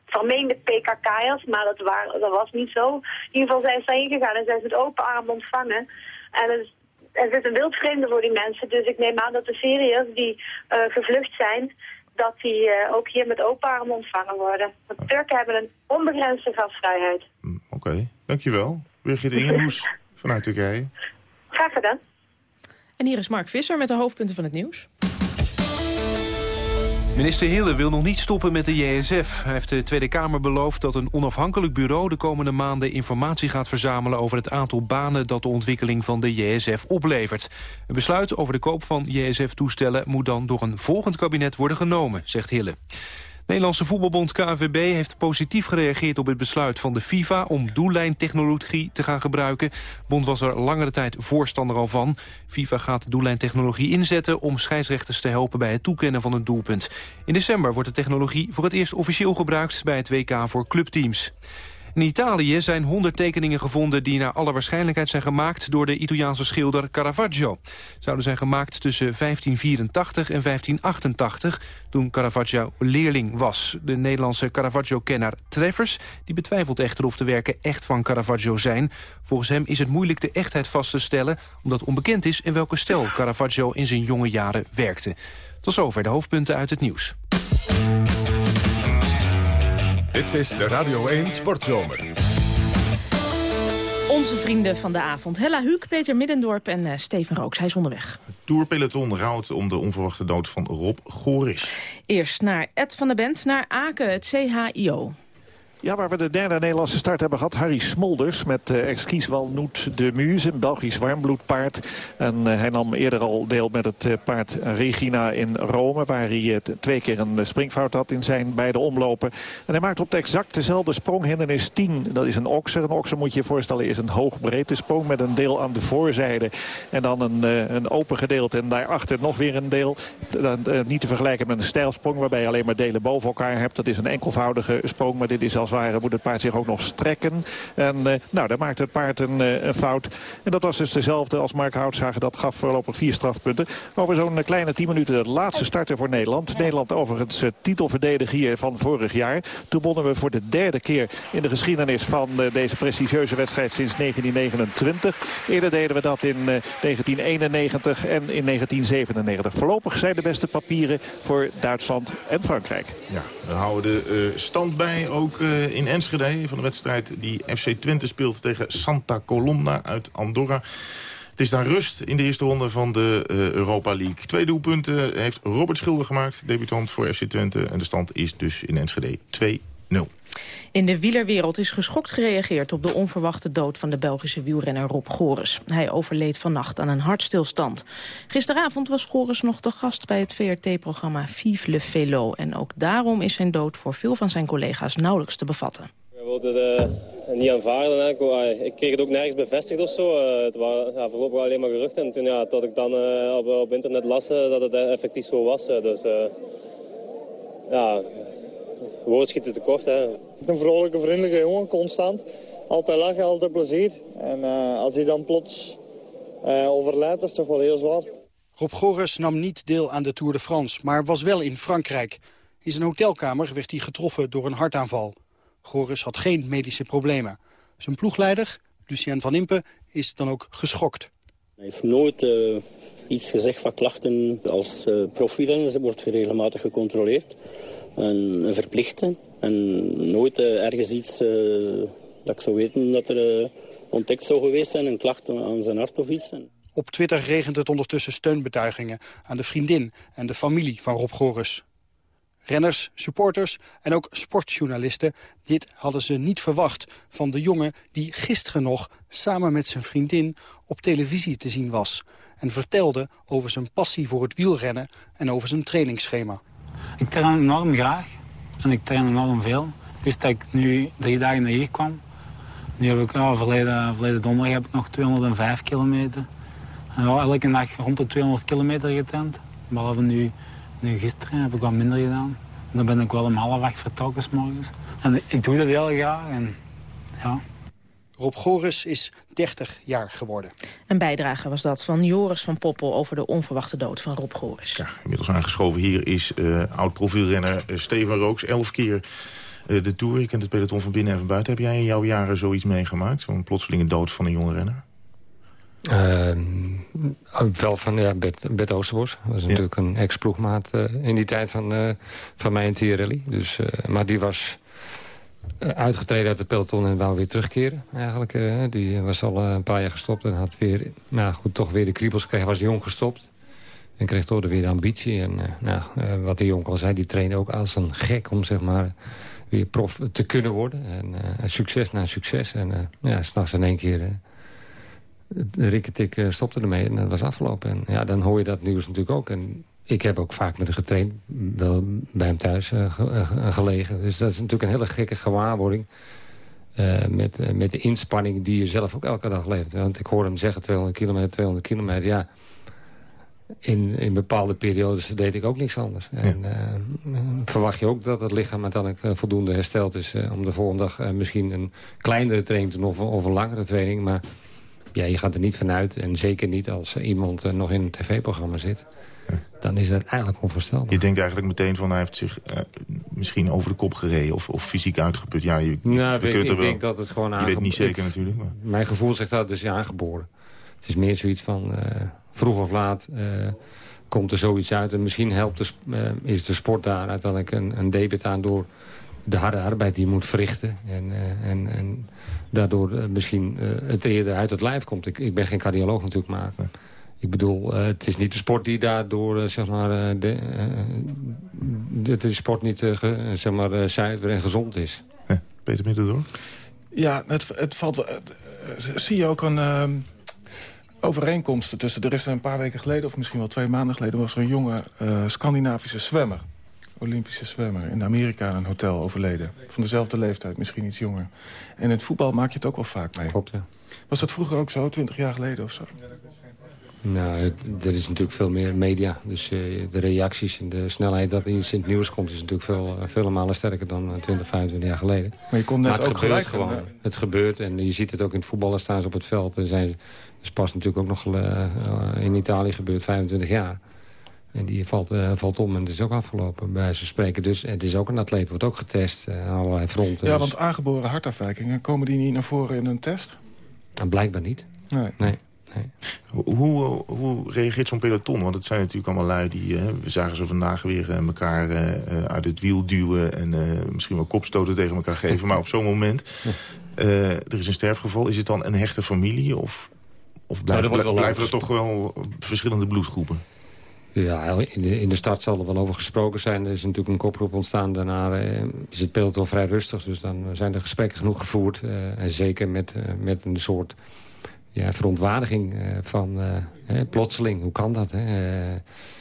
vermeende PKK'ers. Maar dat, waren, dat was niet zo. In ieder geval zijn ze daarheen gegaan en zijn ze met open armen ontvangen. En het er zit een wildvreemde voor die mensen. Dus ik neem aan dat de Syriërs die eh, gevlucht zijn... dat die eh, ook hier met open armen ontvangen worden. Want Turken hebben een onbegrensde gastvrijheid. Oké, dankjewel. Birgit Ingenhoes *laughs* vanuit Turkije. Graag gedaan. En hier is Mark Visser met de hoofdpunten van het nieuws. Minister Hille wil nog niet stoppen met de JSF. Hij heeft de Tweede Kamer beloofd dat een onafhankelijk bureau... de komende maanden informatie gaat verzamelen over het aantal banen... dat de ontwikkeling van de JSF oplevert. Een besluit over de koop van JSF-toestellen... moet dan door een volgend kabinet worden genomen, zegt Hille. Nederlandse voetbalbond KNVB heeft positief gereageerd op het besluit van de FIFA om doellijntechnologie te gaan gebruiken. Bond was er langere tijd voorstander al van. FIFA gaat doellijntechnologie inzetten om scheidsrechters te helpen bij het toekennen van een doelpunt. In december wordt de technologie voor het eerst officieel gebruikt bij het WK voor clubteams. In Italië zijn 100 tekeningen gevonden die naar alle waarschijnlijkheid zijn gemaakt door de Italiaanse schilder Caravaggio. Zouden zijn gemaakt tussen 1584 en 1588, toen Caravaggio leerling was. De Nederlandse Caravaggio-kenner Treffers die betwijfelt echter of de werken echt van Caravaggio zijn. Volgens hem is het moeilijk de echtheid vast te stellen, omdat onbekend is in welke stijl Caravaggio in zijn jonge jaren werkte. Tot zover de hoofdpunten uit het nieuws. Dit is de Radio 1 Sportzomer. Onze vrienden van de avond. Hella Huuk, Peter Middendorp en eh, Steven Rooks. Hij is onderweg. Tourpeloton rouwt om de onverwachte dood van Rob Goris. Eerst naar Ed van der Bent, naar Aken, het CHIO. Ja, waar we de derde Nederlandse start hebben gehad. Harry Smolders met uh, Exquis Walnoet de Muze, een Belgisch warmbloedpaard. En uh, hij nam eerder al deel met het uh, paard Regina in Rome... waar hij twee keer een springfout had in zijn beide omlopen. En hij maakt op de exact dezelfde sprong. Hindernis 10, dat is een okser. Een okser moet je je voorstellen is een hoogbreedte sprong... met een deel aan de voorzijde en dan een, een open gedeelte. En daarachter nog weer een deel. niet te vergelijken met een stijlsprong waarbij je alleen maar delen boven elkaar hebt. Dat is een enkelvoudige sprong, maar dit is als ware moet het paard zich ook nog strekken. En uh, nou, daar maakte het paard een, uh, een, fout. En dat was dus dezelfde als Mark Houtzager. Dat gaf voorlopig vier strafpunten. Over zo'n kleine tien minuten de laatste starter voor Nederland. Nederland overigens titelverdediger van vorig jaar. Toen wonnen we voor de derde keer in de geschiedenis van deze prestigieuze wedstrijd sinds 1929. Eerder deden we dat in 1991 en in 1997. Voorlopig zijn de beste papieren voor Duitsland en Frankrijk. Ja, we houden de stand bij ook in Enschede van de wedstrijd die FC Twente speelt tegen Santa Colomna uit Andorra. Het is daar rust in de eerste ronde van de uh, Europa League. Twee doelpunten heeft Robert Schilder gemaakt, debutant voor FC Twente. En de stand is dus in Enschede 2-0. In de wielerwereld is geschokt gereageerd op de onverwachte dood van de Belgische wielrenner Rob Goris. Hij overleed vannacht aan een hartstilstand. Gisteravond was Goris nog de gast bij het VRT-programma Vive le Vélo. En ook daarom is zijn dood voor veel van zijn collega's nauwelijks te bevatten. We wilden het uh, niet aanvaarden. Hè. Ik, kreeg het ook nergens bevestigd of zo. Uh, het was ja, voorlopig alleen maar geruchten. En toen ja, tot ik dan uh, op, op, internet las dat het effectief zo was. dus ja, woorden schieten tekort. Hè. Een vrolijke, vriendelijke jongen, constant. Altijd lachen, altijd plezier. En uh, als hij dan plots uh, overlijdt, dat is toch wel heel zwaar. Rob Goris nam niet deel aan de Tour de France, maar was wel in Frankrijk. In zijn hotelkamer werd hij getroffen door een hartaanval. Goris had geen medische problemen. Zijn ploegleider, Lucien van Impe, is dan ook geschokt. Hij heeft nooit uh, iets gezegd van klachten als uh, profielen. Ze wordt regelmatig gecontroleerd. En, en verplichten. En nooit uh, ergens iets dat ik zou weten dat er ontdekt zou geweest zijn. Een klacht aan zijn hart of iets. Op Twitter regent het ondertussen steunbetuigingen aan de vriendin en de familie van Rob Goris. Renners, supporters en ook sportjournalisten. Dit hadden ze niet verwacht van de jongen die gisteren nog samen met zijn vriendin op televisie te zien was. En vertelde over zijn passie voor het wielrennen en over zijn trainingsschema. Ik train enorm graag en ik train enorm veel. Wist dat ik nu drie dagen naar hier kwam. Nu heb ik, ja, verleden, verleden donderdag heb ik nog 205 kilometer. Elke dag rond de 200 kilometer getraind. Behalve nu, nu gisteren heb ik wat minder gedaan. En dan ben ik wel om half acht vertrokken 's morgens. En ik doe dat heel graag. En, ja. Rob Goris is 30 jaar geworden. Een bijdrage was dat van Joris van Poppel over de onverwachte dood van Rob Goris. Inmiddels aangeschoven hier is eh, oud-profielrenner eh, Steven Rooks. Elf keer eh, de Tour. Je kent het peloton van binnen en van buiten. Heb jij in jouw jaren zoiets meegemaakt? Zo'n plotselinge dood van een jonge renner? Ehm, wel van ja, Bert, Bert Oosterbos. Dat was natuurlijk een ex-ploegmaat eh, in die tijd van, eh, van mij in Tirelli. Dus, eh, maar die was uitgetreden uit het peloton en wou weer terugkeren. Eigenlijk. eh, die was al eh, een paar jaar gestopt en had weer, nou, goed, toch weer de kriebels gekregen. Was jong gestopt. En kreeg toch weer de ambitie. En eh, nou, eh, wat de jongen al zei, die trainde ook als een gek om zeg maar weer prof te kunnen worden. En eh, succes na succes. En eh, ja, s'nachts in één keer... eh, Rikketik eh, stopte ermee en dat was afgelopen. En ja, dan hoor je dat nieuws natuurlijk ook. En ik heb ook vaak met hem getraind, wel bij hem thuis eh, eh, gelegen. Dus dat is natuurlijk een hele gekke gewaarwording. eh, met, met de inspanning die je zelf ook elke dag leeft. Want ik hoor hem zeggen 200 kilometer, 200 kilometer. Ja, in, in bepaalde periodes deed ik ook niks anders. En verwacht je ook dat het lichaam uiteindelijk voldoende hersteld is... om de volgende dag misschien een kleinere training te doen of, of een langere training. Maar ja, je gaat er niet vanuit. En zeker niet als iemand nog in een tv-programma zit. Dan is dat eigenlijk onvoorstelbaar. Je denkt eigenlijk meteen van hij heeft zich eh, misschien over de kop gereden of, of fysiek uitgeput. Ja, je, Nou, ik, wel- denk dat het gewoon Je weet niet zeker ik- natuurlijk. Maar. Mijn gevoel zegt dat is aangeboren. Het is meer zoiets van eh, vroeg of laat eh, komt er zoiets uit. En misschien helpt de, is de sport daar uiteindelijk een, een debet aan... door de harde arbeid die je moet verrichten. En, en, en daardoor misschien het eerder uit het lijf komt. Ik, ik ben geen cardioloog natuurlijk, maar... Ik bedoel, eh, het is niet de sport die daardoor, eh, zeg maar, eh, de, het is sport niet, ge- zeg maar, eh, zuiver en gezond is. Peter Middeldoor? Ja, het, het valt wel... zie je ook een ehm, overeenkomsten tussen... Er is een paar weken geleden, of misschien wel twee maanden geleden... was er een jonge eh, Scandinavische zwemmer. Olympische zwemmer. In Amerika in een hotel overleden. Van dezelfde leeftijd, misschien iets jonger. En in het voetbal maak je het ook wel vaak mee. Klopt, ja. Was dat vroeger ook zo, twintig jaar geleden of zo? Nou, het- er is natuurlijk veel meer media. Dus eh, de reacties en de snelheid dat iets in het nieuws komt... is natuurlijk veel, eh, vele malen sterker dan eh, 20, 25 jaar geleden. Maar je kon net het ook gebeurt gelijk gewoon. hebben. Het gebeurt en je ziet het ook in het voetballen staan ze op het veld. Er zijn, is pas natuurlijk ook nog eh, eh, in Italië gebeurd, 25 jaar. En die valt, eh, valt om en het is ook afgelopen, bij van spreken. Dus het is ook een atleet, wordt ook getest eh, aan allerlei fronten. Ja, Dus- want aangeboren hartafwijkingen, komen die niet naar voren in een test? Nou, blijkbaar niet. Nee. nee. Hoe, hoe, hoe reageert zo'n peloton? Want het zijn natuurlijk allemaal lui die... eh, we zagen ze vandaag weer eh, elkaar eh, uit het wiel duwen... en misschien wel kopstoten tegen elkaar geven. Maar op zo'n moment, *laughs* er is een sterfgeval. Is het dan een hechte familie? Of, of Nou, er blijven, er toch wel verschillende bloedgroepen? Ja, in de, in de start zal er wel over gesproken zijn. Er is natuurlijk een koproep ontstaan. Daarna eh, is het peloton vrij rustig. Dus dan zijn er gesprekken genoeg gevoerd. eh, en zeker met, met een soort ja, verontwaardiging eh, van eh, hè, plotseling. Hoe kan dat? Hè?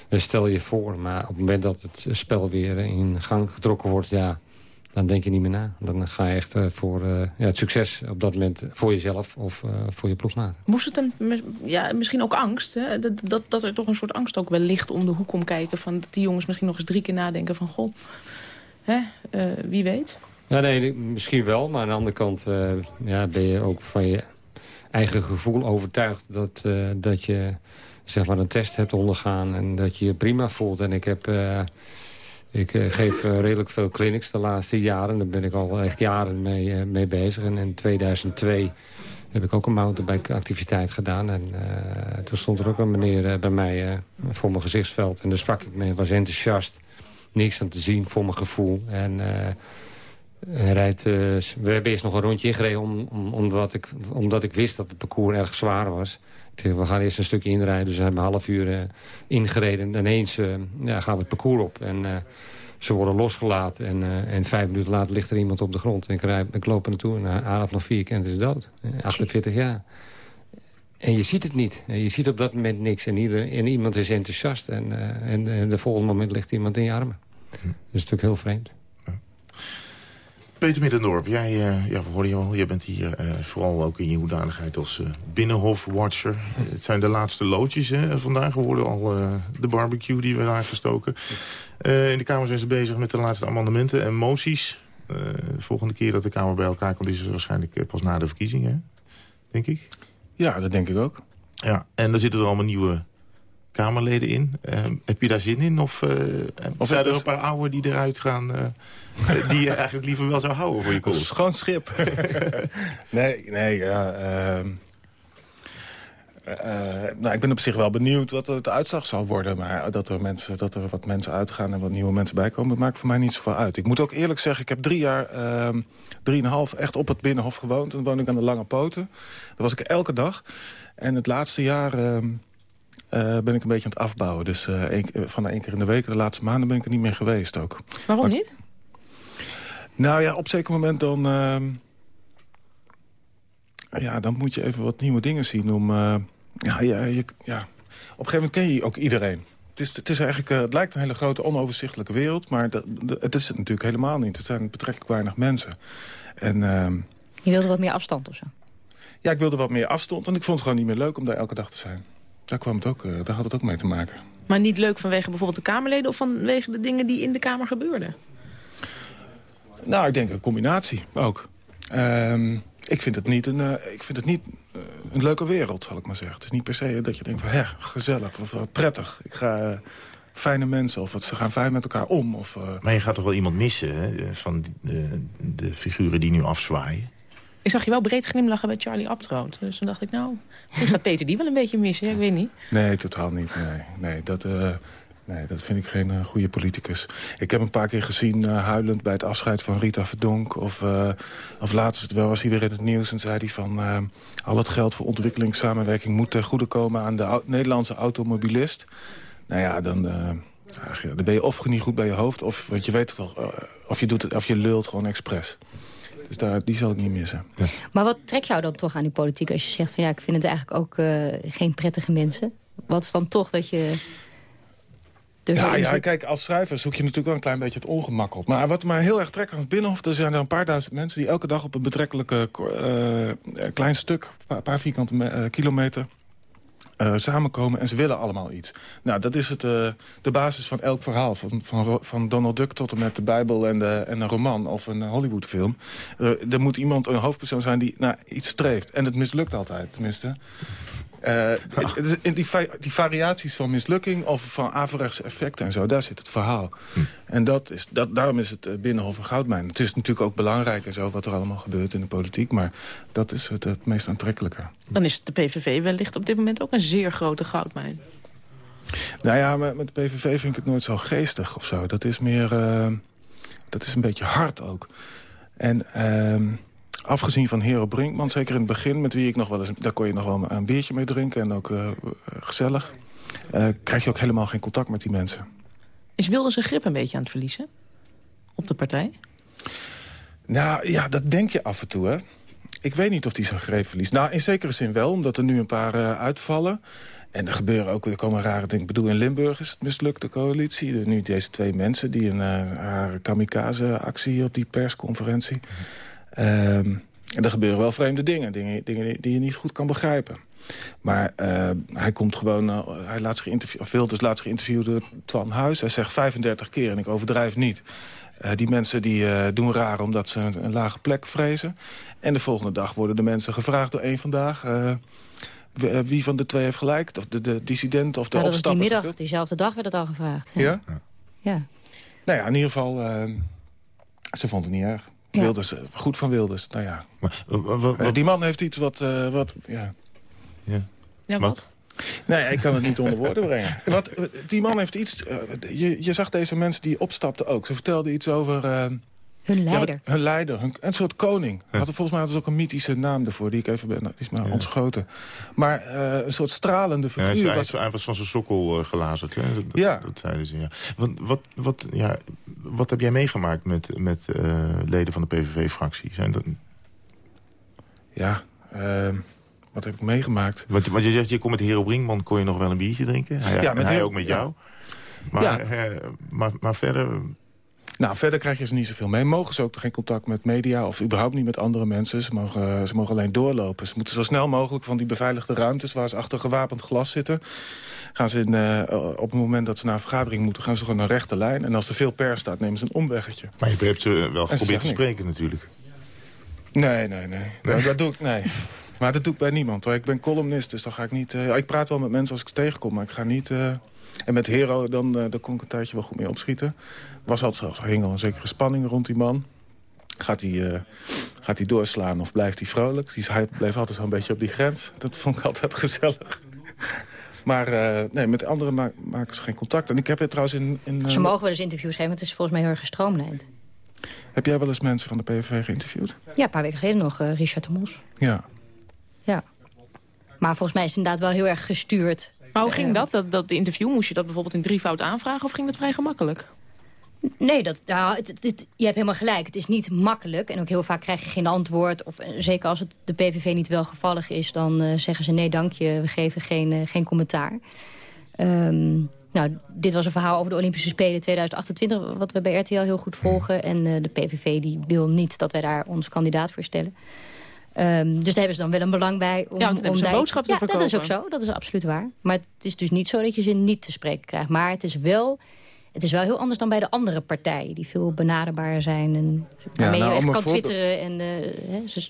Eh, stel je voor, maar op het moment dat het spel weer in gang getrokken wordt... ja, dan denk je niet meer na. Dan ga je echt voor ja, het succes op dat moment voor jezelf of voor je ploegmaat. Moest het hem, ja, misschien ook angst, hè? Dat, dat, dat er toch een soort angst ook wel ligt om de hoek om kijken... van dat die jongens misschien nog eens drie keer nadenken van... goh, hè, wie weet. Ja, nee, misschien wel. Maar aan de andere kant ja, ben je ook van je eigen gevoel overtuigd... dat, eh, dat je zeg maar, een test hebt ondergaan en dat je je prima voelt. En ik heb... eh, ik eh, geef redelijk veel clinics de laatste jaren. Daar ben ik al echt jaren mee, mee bezig. En in 2002 heb ik ook een mountainbike-activiteit gedaan. En toen stond er ook een meneer bij mij voor mijn gezichtsveld. En daar sprak ik mee, was enthousiast. Niks aan te zien voor mijn gevoel. En eh, rijdt, we hebben eerst nog een rondje ingereden... Om, om, omdat, ik, omdat ik wist dat het parcours erg zwaar was. Ik we gaan eerst een stukje inrijden. Dus we hebben een half uur eh, ingereden. En ineens eh, ja, gaan we het parcours op. En ze worden losgelaten en, en vijf minuten later ligt er iemand op de grond. En ik, rij, ik loop er naartoe en hij ademt nog vier keer en is dood. 48 jaar. En je ziet het niet. Je ziet op dat moment niks. En, ieder, en iemand is enthousiast. En, en, en de volgende moment ligt iemand in je armen. Dat is natuurlijk heel vreemd. Peter Middendorp, jij, uh, ja, we hoorden je al, jij bent hier uh, vooral ook in je hoedanigheid als uh, binnenhofwatcher. Het zijn de laatste loodjes hè, vandaag. We hoorden al de barbecue die we daar gestoken. in de Kamer zijn ze bezig met de laatste amendementen en moties. de volgende keer dat de Kamer bij elkaar komt is waarschijnlijk pas na de verkiezingen, denk ik. Ja, dat denk ik ook. Ja, en er zitten er allemaal nieuwe Kamerleden in. Uh, heb je daar zin in? Of, uh, of zijn er een paar oude die eruit gaan... Uh, *laughs* die je eigenlijk liever wel zou houden voor je kool? Schoon schip. *laughs* nee, nee, ja... Uh, nou, ik ben op zich wel benieuwd wat de uitslag zal worden. Maar dat er, mensen, dat er wat mensen uitgaan en wat nieuwe mensen bijkomen... maakt voor mij niet zoveel uit. Ik moet ook eerlijk zeggen, ik heb drie jaar, ehm, drieënhalf... echt op het Binnenhof gewoond. En dan woon ik aan de Lange Poten. Daar was ik elke dag. En het laatste jaar... Ehm, uh, ben ik een beetje aan het afbouwen. Dus uh, een, van één keer in de week, de laatste maanden ben ik er niet meer geweest ook. Waarom maar, niet? Nou ja, op een zeker moment dan... Uh, ja, dan moet je even wat nieuwe dingen zien om... ja, ja, je, ja, op een gegeven moment ken je ook iedereen. Het, is, het, is eigenlijk, het lijkt een hele grote onoverzichtelijke wereld... maar dat, het is het natuurlijk helemaal niet. Het zijn betrekkelijk weinig mensen. En, ehm, je wilde wat meer afstand of zo? Ja, ik wilde wat meer afstand. En ik vond het gewoon niet meer leuk om daar elke dag te zijn. Daar, kwam het ook, daar had het ook mee te maken. Maar niet leuk vanwege bijvoorbeeld de Kamerleden... of vanwege de dingen die in de Kamer gebeurden? Nou, ik denk een combinatie ook. Um, ik vind het niet, een, uh, ik vind het niet uh, een leuke wereld, zal ik maar zeggen. Het is niet per se dat je denkt van, hè, gezellig of uh, prettig. Ik ga fijne mensen of wat, ze gaan fijn met elkaar om. Of, maar je gaat toch wel iemand missen hè, van de, de figuren die nu afzwaaien? Ik zag je wel breed glimlachen bij Charlie Abtroot. Dus toen dacht ik, nou, ik gaat Peter die wel een beetje missen. Ik weet niet. Nee, totaal niet. Nee, nee dat, uh, nee, dat vind ik geen uh, goede politicus. Ik heb een paar keer gezien uh, huilend bij het afscheid van Rita Verdonk. Of, of laatst wel was hij weer in het nieuws en zei hij van... al het geld voor ontwikkelingssamenwerking moet ten goede komen aan de Nederlandse automobilist. Nou ja, dan... dan ben je of niet goed bij je hoofd, of, want je weet het of je, doet het, of je lult gewoon expres. Dus daar, die zal ik niet missen. Ja. Maar wat trekt jou dan toch aan die politiek als je zegt van ja, ik vind het eigenlijk ook uh, geen prettige mensen? Wat is dan toch dat je... Ja, ja, kijk, als schrijver zoek je natuurlijk wel een klein beetje het ongemak op. Maar wat mij heel erg trekt aan het Binnenhof... er zijn er een paar duizend mensen die elke dag op een betrekkelijke uh, klein stuk... een paar vierkante uh, kilometer uh, samenkomen en ze willen allemaal iets. Nou, dat is het, uh, de basis van elk verhaal. Van, van, van, Donald Duck tot en met de Bijbel en, de, en een roman of een Hollywoodfilm. Uh, er moet iemand, een hoofdpersoon zijn die naar iets streeft. En het mislukt altijd, tenminste. Uh, in die, die, variaties van mislukking of van averechtse effecten en zo, daar zit het verhaal. Hm. En dat is, dat, daarom is het Binnenhof een goudmijn. Het is natuurlijk ook belangrijk en zo wat er allemaal gebeurt in de politiek, maar dat is het, het meest aantrekkelijke. Dan is de PVV wellicht op dit moment ook een zeer grote goudmijn. Nou ja, met, met de PVV vind ik het nooit zo geestig of zo. Dat is meer, uh, dat is een beetje hard ook. En... Uh, Afgezien van Hero Brinkman, zeker in het begin... met wie ik nog wel eens, daar kon je nog wel een biertje mee drinken... en ook uh, gezellig, uh, krijg je ook helemaal geen contact met die mensen. Is Wilders zijn grip een beetje aan het verliezen? Op de partij? Nou, ja, dat denk je af en toe, hè. Ik weet niet of hij zijn greep verliest. Nou, in zekere zin wel, omdat er nu een paar uh, uitvallen. En er gebeuren ook, er komen rare dingen. Ik bedoel, in Limburg is het mislukt, de coalitie. Nu deze twee mensen die een uh, kamikaze-actie op die persconferentie... en er gebeuren wel vreemde dingen, dingen, dingen die je niet goed kan begrijpen. Maar uh, hij komt gewoon, uh, hij laat zich interviewen, Wilders laat zich interviewen door Twan Huis. Hij zegt 35 keer, en ik overdrijf niet. Uh, die mensen die doen raar omdat ze een, een, lage plek vrezen. En de volgende dag worden de mensen gevraagd door één vandaag... wie van de twee heeft gelijk, of de, de dissident of de maar dat die middag, diezelfde dag werd het al gevraagd. Ja? Ja. Nou ja, in ieder geval, ze vond het niet erg. Ja. Wilders, goed van Wilders, nou ja. Maar, wat, die man heeft iets wat... Uh, wat ja. Ja. ja wat? Nee, ik kan het niet onder woorden brengen. *laughs* Wat, die man heeft iets... Uh, je, je zag deze mensen die opstapten ook. Ze vertelden iets over... Uh, Hun Ja, leider. hun leider, hun, een soort koning. Had er volgens mij hadden ze ook een mythische naam ervoor, die ik even ben, die is maar ontschoten. Maar eh, een soort stralende Ja, figuur. hij, is- was, hij was van zijn sokkel eh, gelazerd. Hè? Dat, Ja. dat zeiden ze, ja. Wat, wat, wat, ja, wat heb jij meegemaakt met, met eh, leden van de PVV-fractie? Zijn dat... Ja, ehm, wat heb ik meegemaakt? Want, want je zegt, je kon met Hero Brinkman kon je nog wel een biertje drinken. Hij, Ja, met hij ook met ja. jou. Maar, Ja. maar, maar verder... Nou, verder krijg je ze niet zoveel mee. Mogen ze ook geen contact met media of überhaupt niet met andere mensen. Ze mogen, ze mogen alleen doorlopen. Ze moeten zo snel mogelijk van die beveiligde ruimtes... waar ze achter gewapend glas zitten... gaan ze in, eh, op het moment dat ze naar een vergadering moeten... gaan ze gewoon een rechte lijn. En als er veel pers staat, nemen ze een omweggetje. Maar je hebt ze wel En ze geprobeerd te niks. spreken natuurlijk. Nee, nee, nee. Dat, dat doe ik, nee. Maar dat doe ik bij niemand. Hoor. Ik ben columnist, dus dan ga ik niet... eh, ik praat wel met mensen als ik ze tegenkom, maar ik ga niet... eh, en met Hero, dan, eh daar kon ik een tijdje wel goed mee opschieten. Was altijd hing al een zekere spanning rond die man. Gaat hij, eh, gaat hij doorslaan of blijft hij vrolijk? Die, hij bleef altijd zo'n beetje op die grens. Dat vond ik altijd gezellig. Maar eh, nee, met anderen ma maken ze geen contact. En ik heb het trouwens in... in Ze mogen wel eens interviews geven, maar het is volgens mij heel erg gestroomlijnd. Heb jij wel eens mensen van de PVV geïnterviewd? Ja, een paar weken geleden nog, Richard de Mos. Ja. Ja. Maar volgens mij is het inderdaad wel heel erg gestuurd. Maar hoe ging dat? dat? Dat interview, moest je dat bijvoorbeeld in drievoud aanvragen... of ging dat vrij gemakkelijk? Nee, dat, nou, het, het- het- je hebt helemaal gelijk. Het is niet makkelijk. En ook heel vaak krijg je geen antwoord. Of eh, zeker als het de PVV niet welgevallig is... dan eh, zeggen ze nee, dank je, we geven geen, eh, geen commentaar. Ehm, nou, dit was een verhaal over de Olympische Spelen 2028... wat we bij RTL heel goed volgen. En de PVV die wil niet dat wij daar ons kandidaat voor stellen. Ehm, dus daar hebben ze dan wel een belang bij. Om, Ja, want dan hebben om daar- boodschap te ja, dat is ook zo. Dat is absoluut waar. Maar het is dus niet zo dat je ze niet te spreken krijgt. Maar het is wel... Het is wel heel anders dan bij de andere partijen... die veel benaderbaar zijn en waarmee nou, je echt kan twitteren. En eh, hè, ze,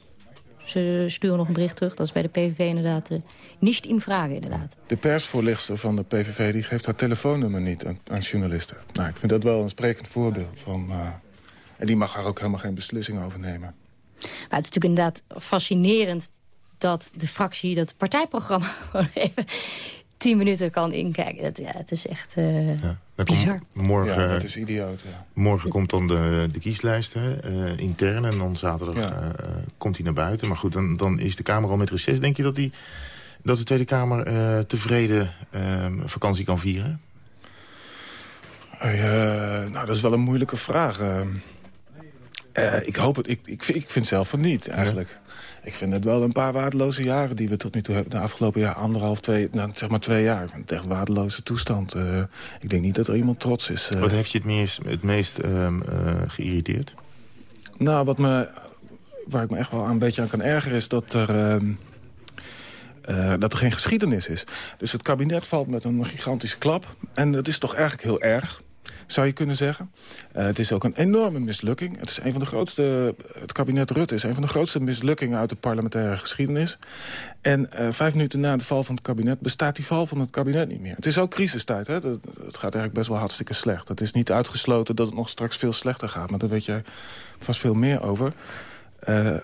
ze sturen nog een bericht terug. Dat is bij de PVV inderdaad eh, niet in vragen, inderdaad. De persvoorlichter van de PVV die geeft haar telefoonnummer niet aan, aan journalisten. Nou, ik vind dat wel een sprekend voorbeeld. Van, eh, en die mag daar ook helemaal geen beslissing over nemen. Maar het is natuurlijk inderdaad fascinerend... dat de fractie dat partijprogramma *laughs* gewoon even tien minuten kan inkijken. Dat, ja, het is echt eh, Dan bizar. komt morgen, Ja, dat is idioot, ja. Morgen komt dan de, de kieslijst hè, eh, intern. En dan zaterdag Ja. eh, komt hij naar buiten. Maar goed, dan, dan is de Kamer al met reces. Denk je dat, die, dat de Tweede Kamer eh, tevreden eh, vakantie kan vieren? Eh, nou, dat is wel een moeilijke vraag. Eh, ik hoop het. Ik, ik, vind- ik vind zelf van niet, eigenlijk. Ik vind het wel een paar waardeloze jaren die we tot nu toe hebben. De afgelopen jaar, anderhalf, twee, nou, zeg maar twee jaar. Ik vind het echt waardeloze toestand. Eh, ik denk niet dat er iemand trots is. eh. Wat heeft je het meest, het meest ehm, eh, geïrriteerd? Nou, wat me, waar ik me echt wel aan een beetje aan kan ergeren... is dat er, ehm, eh, dat er geen geschiedenis is. Dus het kabinet valt met een gigantische klap. En dat is toch eigenlijk heel erg, zou je kunnen zeggen. Eh, het is ook een enorme mislukking. Het, is een van de grootste, het kabinet Rutte is een van de grootste mislukkingen... uit de parlementaire geschiedenis. En eh, vijf minuten na de val van het kabinet... bestaat die val van het kabinet niet meer. Het is ook crisistijd. Hè? Het gaat eigenlijk best wel hartstikke slecht. Het is niet uitgesloten dat het nog straks veel slechter gaat. Maar daar weet jij vast veel meer over. Eh,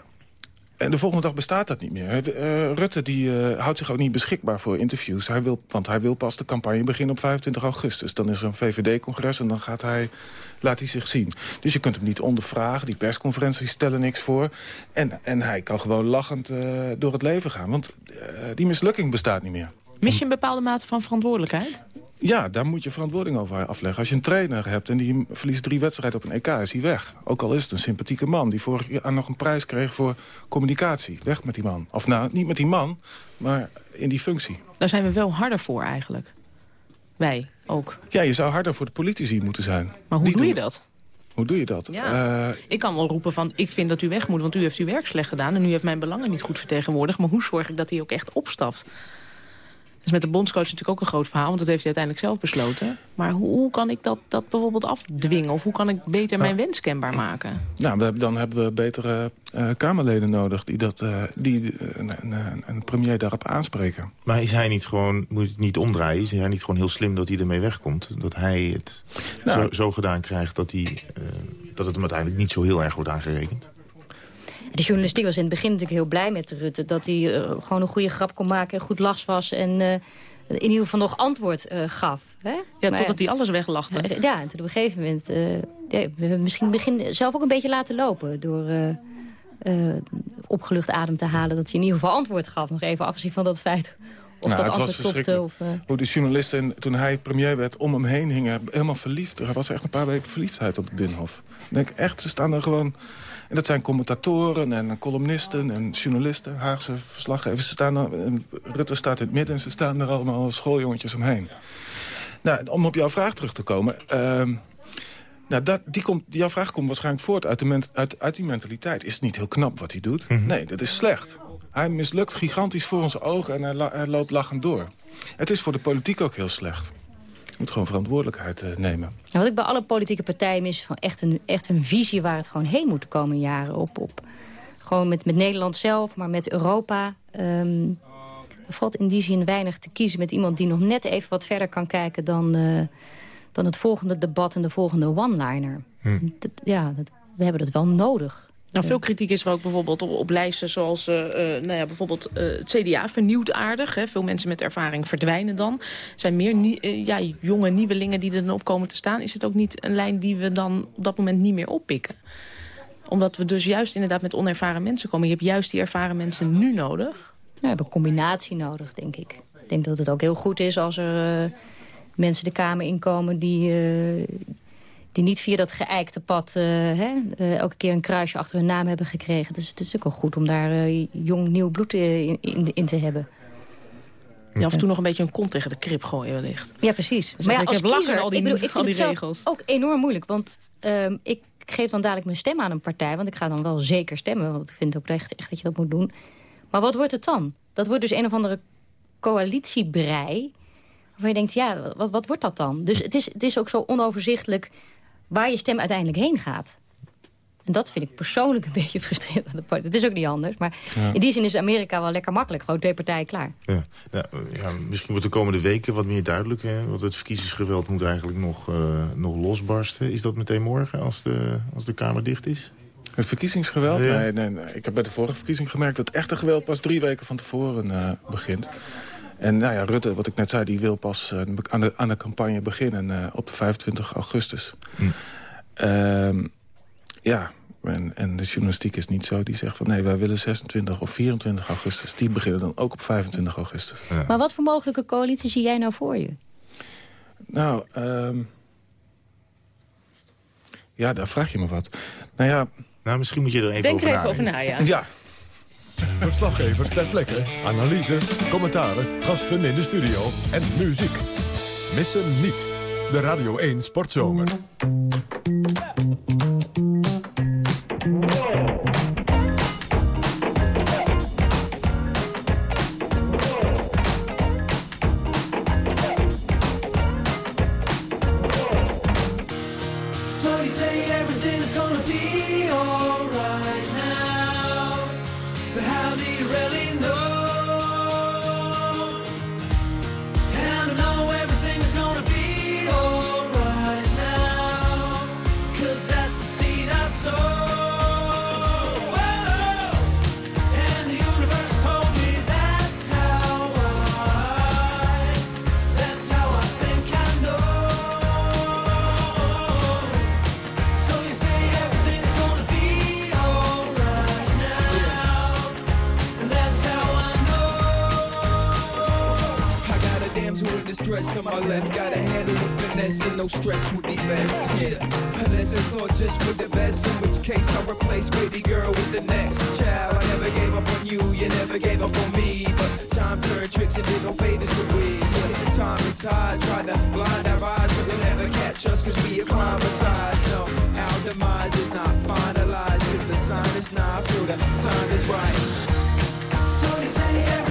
en de volgende dag bestaat dat niet meer. Eh, Rutte die, eh, houdt zich ook niet beschikbaar voor interviews. Hij wil, want hij wil pas de campagne beginnen op 25 augustus. Dan is er een VVD-congres en dan gaat hij, laat hij zich zien. Dus je kunt hem niet ondervragen. Die persconferenties stellen niks voor. En, en hij kan gewoon lachend eh, door het leven gaan. Want die mislukking bestaat niet meer. Mis je een bepaalde mate van verantwoordelijkheid? Ja, daar moet je verantwoording over afleggen. Als je een trainer hebt en die verliest drie wedstrijden op een EK, is hij weg. Ook al is het een sympathieke man die vorig jaar nog een prijs kreeg voor communicatie. Weg met die man. Of nou, niet met die man, maar in die functie. Daar zijn we wel harder voor eigenlijk. Wij ook. Ja, je zou harder voor de politici moeten zijn. Maar hoe Die doe je doen- dat? Hoe doe je dat? Ja. Eh, Ik kan wel roepen van, ik vind dat u weg moet, want u heeft uw werk slecht gedaan... en u heeft mijn belangen niet goed vertegenwoordigd. Maar hoe zorg ik dat hij ook echt opstapt? Dat is met de bondscoach natuurlijk ook een groot verhaal... want dat heeft hij uiteindelijk zelf besloten. Maar hoe, hoe kan ik dat, dat bijvoorbeeld afdwingen? Of hoe kan ik beter mijn wens kenbaar maken? nou, we hebben, dan hebben we betere eh, Kamerleden nodig... die, dat, eh, die eh, een, premier daarop aanspreken. Maar is hij niet gewoon, moet je het niet omdraaien? Is hij niet gewoon heel slim dat hij ermee wegkomt? Dat hij het Nou. zo, zo gedaan krijgt dat, hij, eh, dat het hem uiteindelijk niet zo heel erg wordt aangerekend? De journalistiek was in het begin natuurlijk heel blij met Rutte. Dat hij eh, gewoon een goede grap kon maken en goed lachs was. En eh, in ieder geval nog antwoord uh, gaf. Hè? Ja, maar, totdat hij alles weglachte. ja, en toen op een gegeven moment... Uh, ja, we misschien begin zelf ook een beetje laten lopen... door opgelucht adem te halen. Dat hij in ieder geval antwoord gaf. Nog even afgezien van dat feit of nou, dat het was klopte. Of, uh... Hoe de journalisten, toen hij premier werd, om hem heen hingen. Helemaal verliefd. Er was echt een paar weken verliefdheid op het Binnenhof. Ik denk echt, ze staan er gewoon... En dat zijn commentatoren en columnisten en journalisten, Haagse verslaggevers. Ze staan er, Rutte staat in het midden en ze staan er allemaal als schooljongetjes omheen. Nou, om op jouw vraag terug te komen... Uh, nou, dat, die komt, jouw vraag komt waarschijnlijk voort uit, de uit, uit die mentaliteit. Is het niet heel knap wat hij doet? Mhm. Nee, dat is slecht. Hij mislukt gigantisch voor onze ogen en hij, hij, loopt lachend door. Het is voor de politiek ook heel slecht. Je moet gewoon verantwoordelijkheid uh, nemen. wat ik bij alle politieke partijen mis... is van echt een, echt een visie waar het gewoon heen moet de komende jaren. Op, op. Gewoon met, met Nederland zelf, maar met Europa. Um, er valt in die zin weinig te kiezen met iemand die nog net even wat verder kan kijken... dan, uh, dan het volgende debat en de volgende one-liner. Hm. Ja, dat, we hebben dat wel nodig. Nou, veel kritiek is er ook bijvoorbeeld op, op lijsten zoals uh, nou ja, bijvoorbeeld uh, het CDA vernieuwt aardig. Hè. Veel mensen met ervaring verdwijnen dan. Er zijn meer ja, jonge nieuwelingen die er dan op komen te staan. Is het ook niet een lijn die we dan op dat moment niet meer oppikken? Omdat we dus juist inderdaad met onervaren mensen komen. Je hebt juist die ervaren mensen nu nodig. Ja, we hebben een combinatie nodig, denk ik. Ik denk dat het ook heel goed is als er mensen de Kamer inkomen... die, die niet via dat geëikte pad uh, hè, uh, elke keer een kruisje achter hun naam hebben gekregen. Dus het is ook wel goed om daar uh, jong nieuw bloed in, in, in, te hebben. Ja, af en toe nog een beetje een kont tegen de krip gooien wellicht. Ja, precies. Dus maar ja, als ik heb kiezer, al die, ik bedoel, ik al die regels. ook enorm moeilijk, want ehm, ik geef dan dadelijk mijn stem aan een partij. Want ik ga dan wel zeker stemmen, want ik vind ook echt, echt dat je dat moet doen. Maar wat wordt het dan? Dat wordt dus een of andere coalitiebrei. Waarvan je denkt, ja, wat, wat wordt dat dan? Dus het is, het is ook zo onoverzichtelijk waar je stem uiteindelijk heen gaat. En dat vind ik persoonlijk een *laughs* beetje frustrerend. Het is ook niet anders. Maar in die zin is Amerika wel lekker makkelijk. Gewoon twee partijen klaar. Ja. Ja, ja, misschien wordt de komende weken wat meer duidelijk. Hè? Want het verkiezingsgeweld moet eigenlijk nog, uh, nog losbarsten. Is dat meteen morgen als de, als de Kamer dicht is? Het verkiezingsgeweld? Nee, nee, nee, Ik heb bij de vorige verkiezing gemerkt dat het echte geweld pas drie weken van tevoren uh, begint. En nou ja, Rutte, wat ik net zei, die wil pas uh, aan, de, aan de campagne beginnen uh, op 25 augustus. Hm. Uh, ja, en, en, de journalistiek is niet zo. Die zegt van nee, wij willen 26 of 24 augustus. Die beginnen dan ook op 25 augustus. Ja. Maar wat voor mogelijke coalitie zie jij nou voor je? Nou, um, ja, daar vraag je me wat. Nou ja... Nou, misschien moet je er even Denk over Denk er even over na, ja. *laughs* Ja, Verslaggevers ter plekke, analyses, commentaren, gasten in de studio en muziek. Missen niet de Radio 1 Sportzomer. stress on my left. Gotta handle with finesse, and no stress would be best. Yeah, unless it's all just for the best. In which case, I'll replace baby girl with the next child. I never gave up on you, you never gave up on me. But time turned tricks and did no favors for we. Yeah, time and tide tried to blind our eyes, but they'll never catch us 'cause we acclimatized. No, our demise is not finalized 'cause the sign is not through. The time is right. So you say every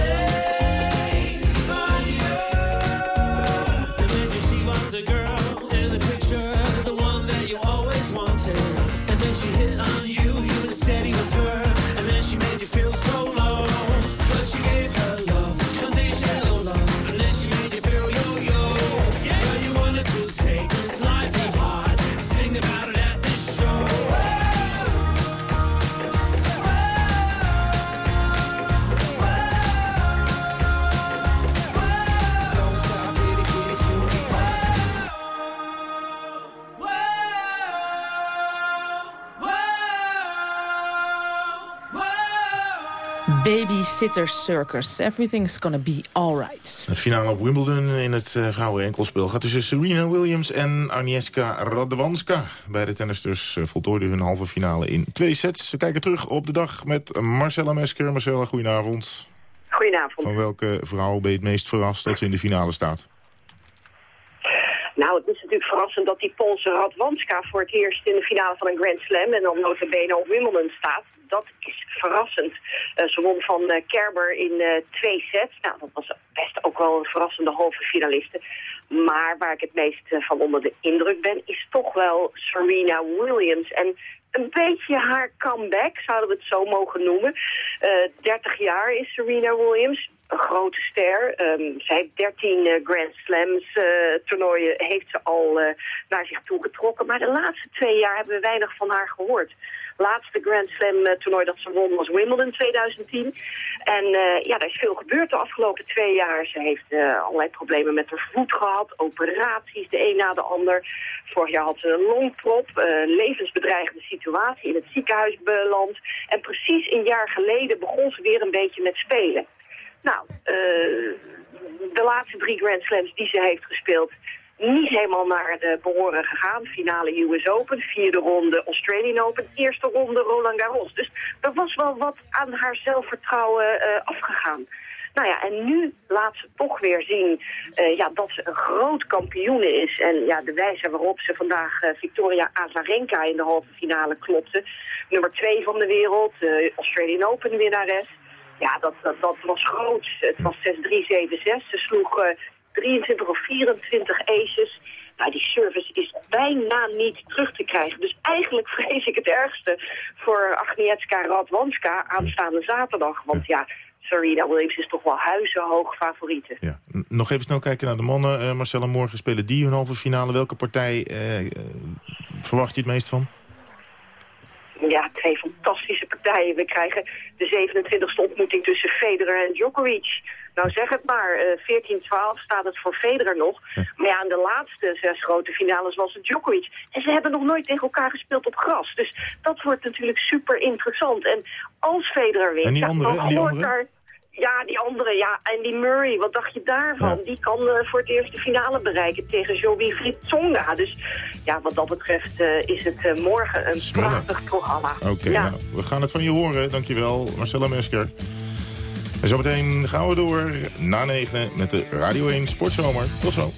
Circus. Everything's gonna be alright. Het finale op Wimbledon in het uh, vrouwen-enkelspel gaat tussen Serena Williams en Agnieszka Radwanska. Beide tennisters uh, voltooiden hun halve finale in twee sets. We kijken terug op de dag met Marcella Mesker. Marcella, goedenavond. Goedenavond. Van welke vrouw ben je het meest verrast dat ze in de finale staat? Nou, het is natuurlijk verrassend dat die Poolse Radwanska voor het eerst in de finale van een Grand Slam en dan notabene op Wimbledon staat. Dat is verrassend. Uh, ze won van uh, Kerber in uh, twee sets. Nou, dat was best ook wel een verrassende halve finaliste. Maar waar ik het meest van onder de indruk ben, is toch wel Serena Williams. En een beetje haar comeback, zouden we het zo mogen noemen. 30 jaar is Serena Williams een grote ster. Um, zij heeft 13 uh, Grand Slams uh, toernooien heeft ze al uh, naar zich toe getrokken. Maar de laatste twee jaar hebben we weinig van haar gehoord. Laatste Grand Slam toernooi dat ze won was Wimbledon 2010. En ja, daar is veel gebeurd de afgelopen twee jaar. Ze heeft allerlei problemen met haar voet gehad, operaties, de een na de ander. Vorig jaar had ze een longprop, levensbedreigende situatie in het ziekenhuis beland. En precies een jaar geleden begon ze weer een beetje met spelen. Nou, uh, de laatste drie Grand Slams die ze heeft gespeeld... niet helemaal naar de behoren gegaan. Finale US Open, vierde ronde Australian Open, eerste ronde Roland Garros. Dus er was wel wat aan haar zelfvertrouwen uh, afgegaan. Nou ja, en nu laat ze toch weer zien uh, ja, dat ze een groot kampioen is. En ja, de wijze waarop ze vandaag Victoria Azarenka in de halve finale klopte. Nummer twee van de wereld, uh, Australian Open winnares. Ja, dat, dat, dat, was groot. Het was 6-3, 7-6. Ze sloeg uh, 23 of 24 aces. Nou, die service is bijna niet terug te krijgen. Dus eigenlijk *laughs* vrees ik het ergste voor Agnieszka Radwanska aanstaande zaterdag. Want ja, Serena Williams is toch wel huizenhoog favoriete. Ja. Nog even snel kijken naar de mannen. Uh, Marcella, morgen spelen die hun halve finale. Welke partij uh, verwacht je het meest van? Ja, twee fantastische partijen. We krijgen de 27e ontmoeting tussen Federer en Djokovic. Nou zeg het maar, uh, 14-12 staat het voor Federer nog. Ja. Maar ja, in de laatste zes grote finales was het Djokovic. En ze hebben nog nooit tegen elkaar gespeeld op gras. Dus dat wordt natuurlijk super interessant. En als Federer wint, en die andere, dan die andere? Ja, die andere, ja. En die Murray, wat dacht je daarvan? Ja. Die kan uh, voor het eerst de finale bereiken tegen Joby Fritsonga. Dus ja, wat dat betreft uh, is het uh, morgen een prachtig programma. Oké, okay, ja. nou, we gaan het van je horen. Dankjewel, Marcella Mesker. En zometeen gaan we door na negen met de Radio 1 Sportzomer. Tot zo.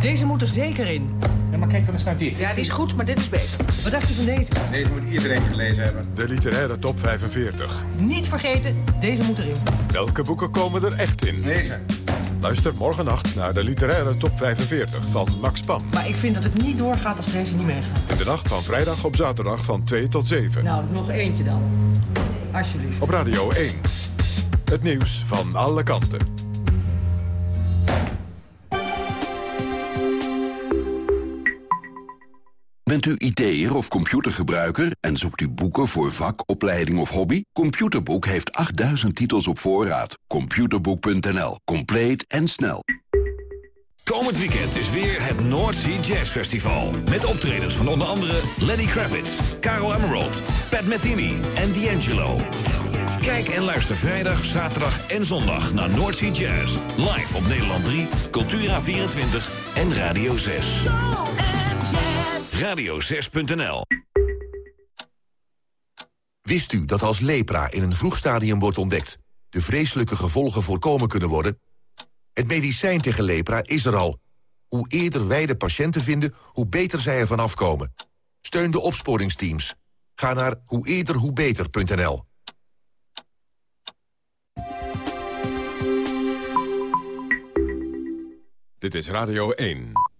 Deze moet er zeker in. Ja, maar kijk dan eens naar dit. Ja, die is goed, maar dit is beter. Wat dacht je van deze? Deze moet iedereen gelezen hebben. De literaire top 45. Niet vergeten, deze moet erin. Welke boeken komen er echt in? Deze. Luister morgennacht naar de literaire top 45 van Max Pam. Maar ik vind dat het niet doorgaat als deze niet meegaat. In de nacht van vrijdag op zaterdag van 2 tot 7. Nou, nog eentje dan. Alsjeblieft. Op Radio 1. Het nieuws van alle kanten. Bent u IT'er of computergebruiker en zoekt u boeken voor vak, opleiding of hobby? Computerboek heeft 8000 titels op voorraad. Computerboek.nl. Compleet en snel. Komend weekend is weer het North Sea Jazz Festival. Met optredens van onder andere Lenny Kravitz, Caro Emerald, Pat Metheny en D'Angelo. Kijk en luister vrijdag, zaterdag en zondag naar Sea Jazz. Live op Nederland 3, Cultura24 en Radio 6. Radio6.nl Wist u dat als lepra in een vroeg stadium wordt ontdekt... de vreselijke gevolgen voorkomen kunnen worden? Het medicijn tegen lepra is er al. Hoe eerder wij de patiënten vinden, hoe beter zij ervan afkomen. Steun de opsporingsteams. Ga naar hoe eerder hoe beter.nl. Dit is Radio 1.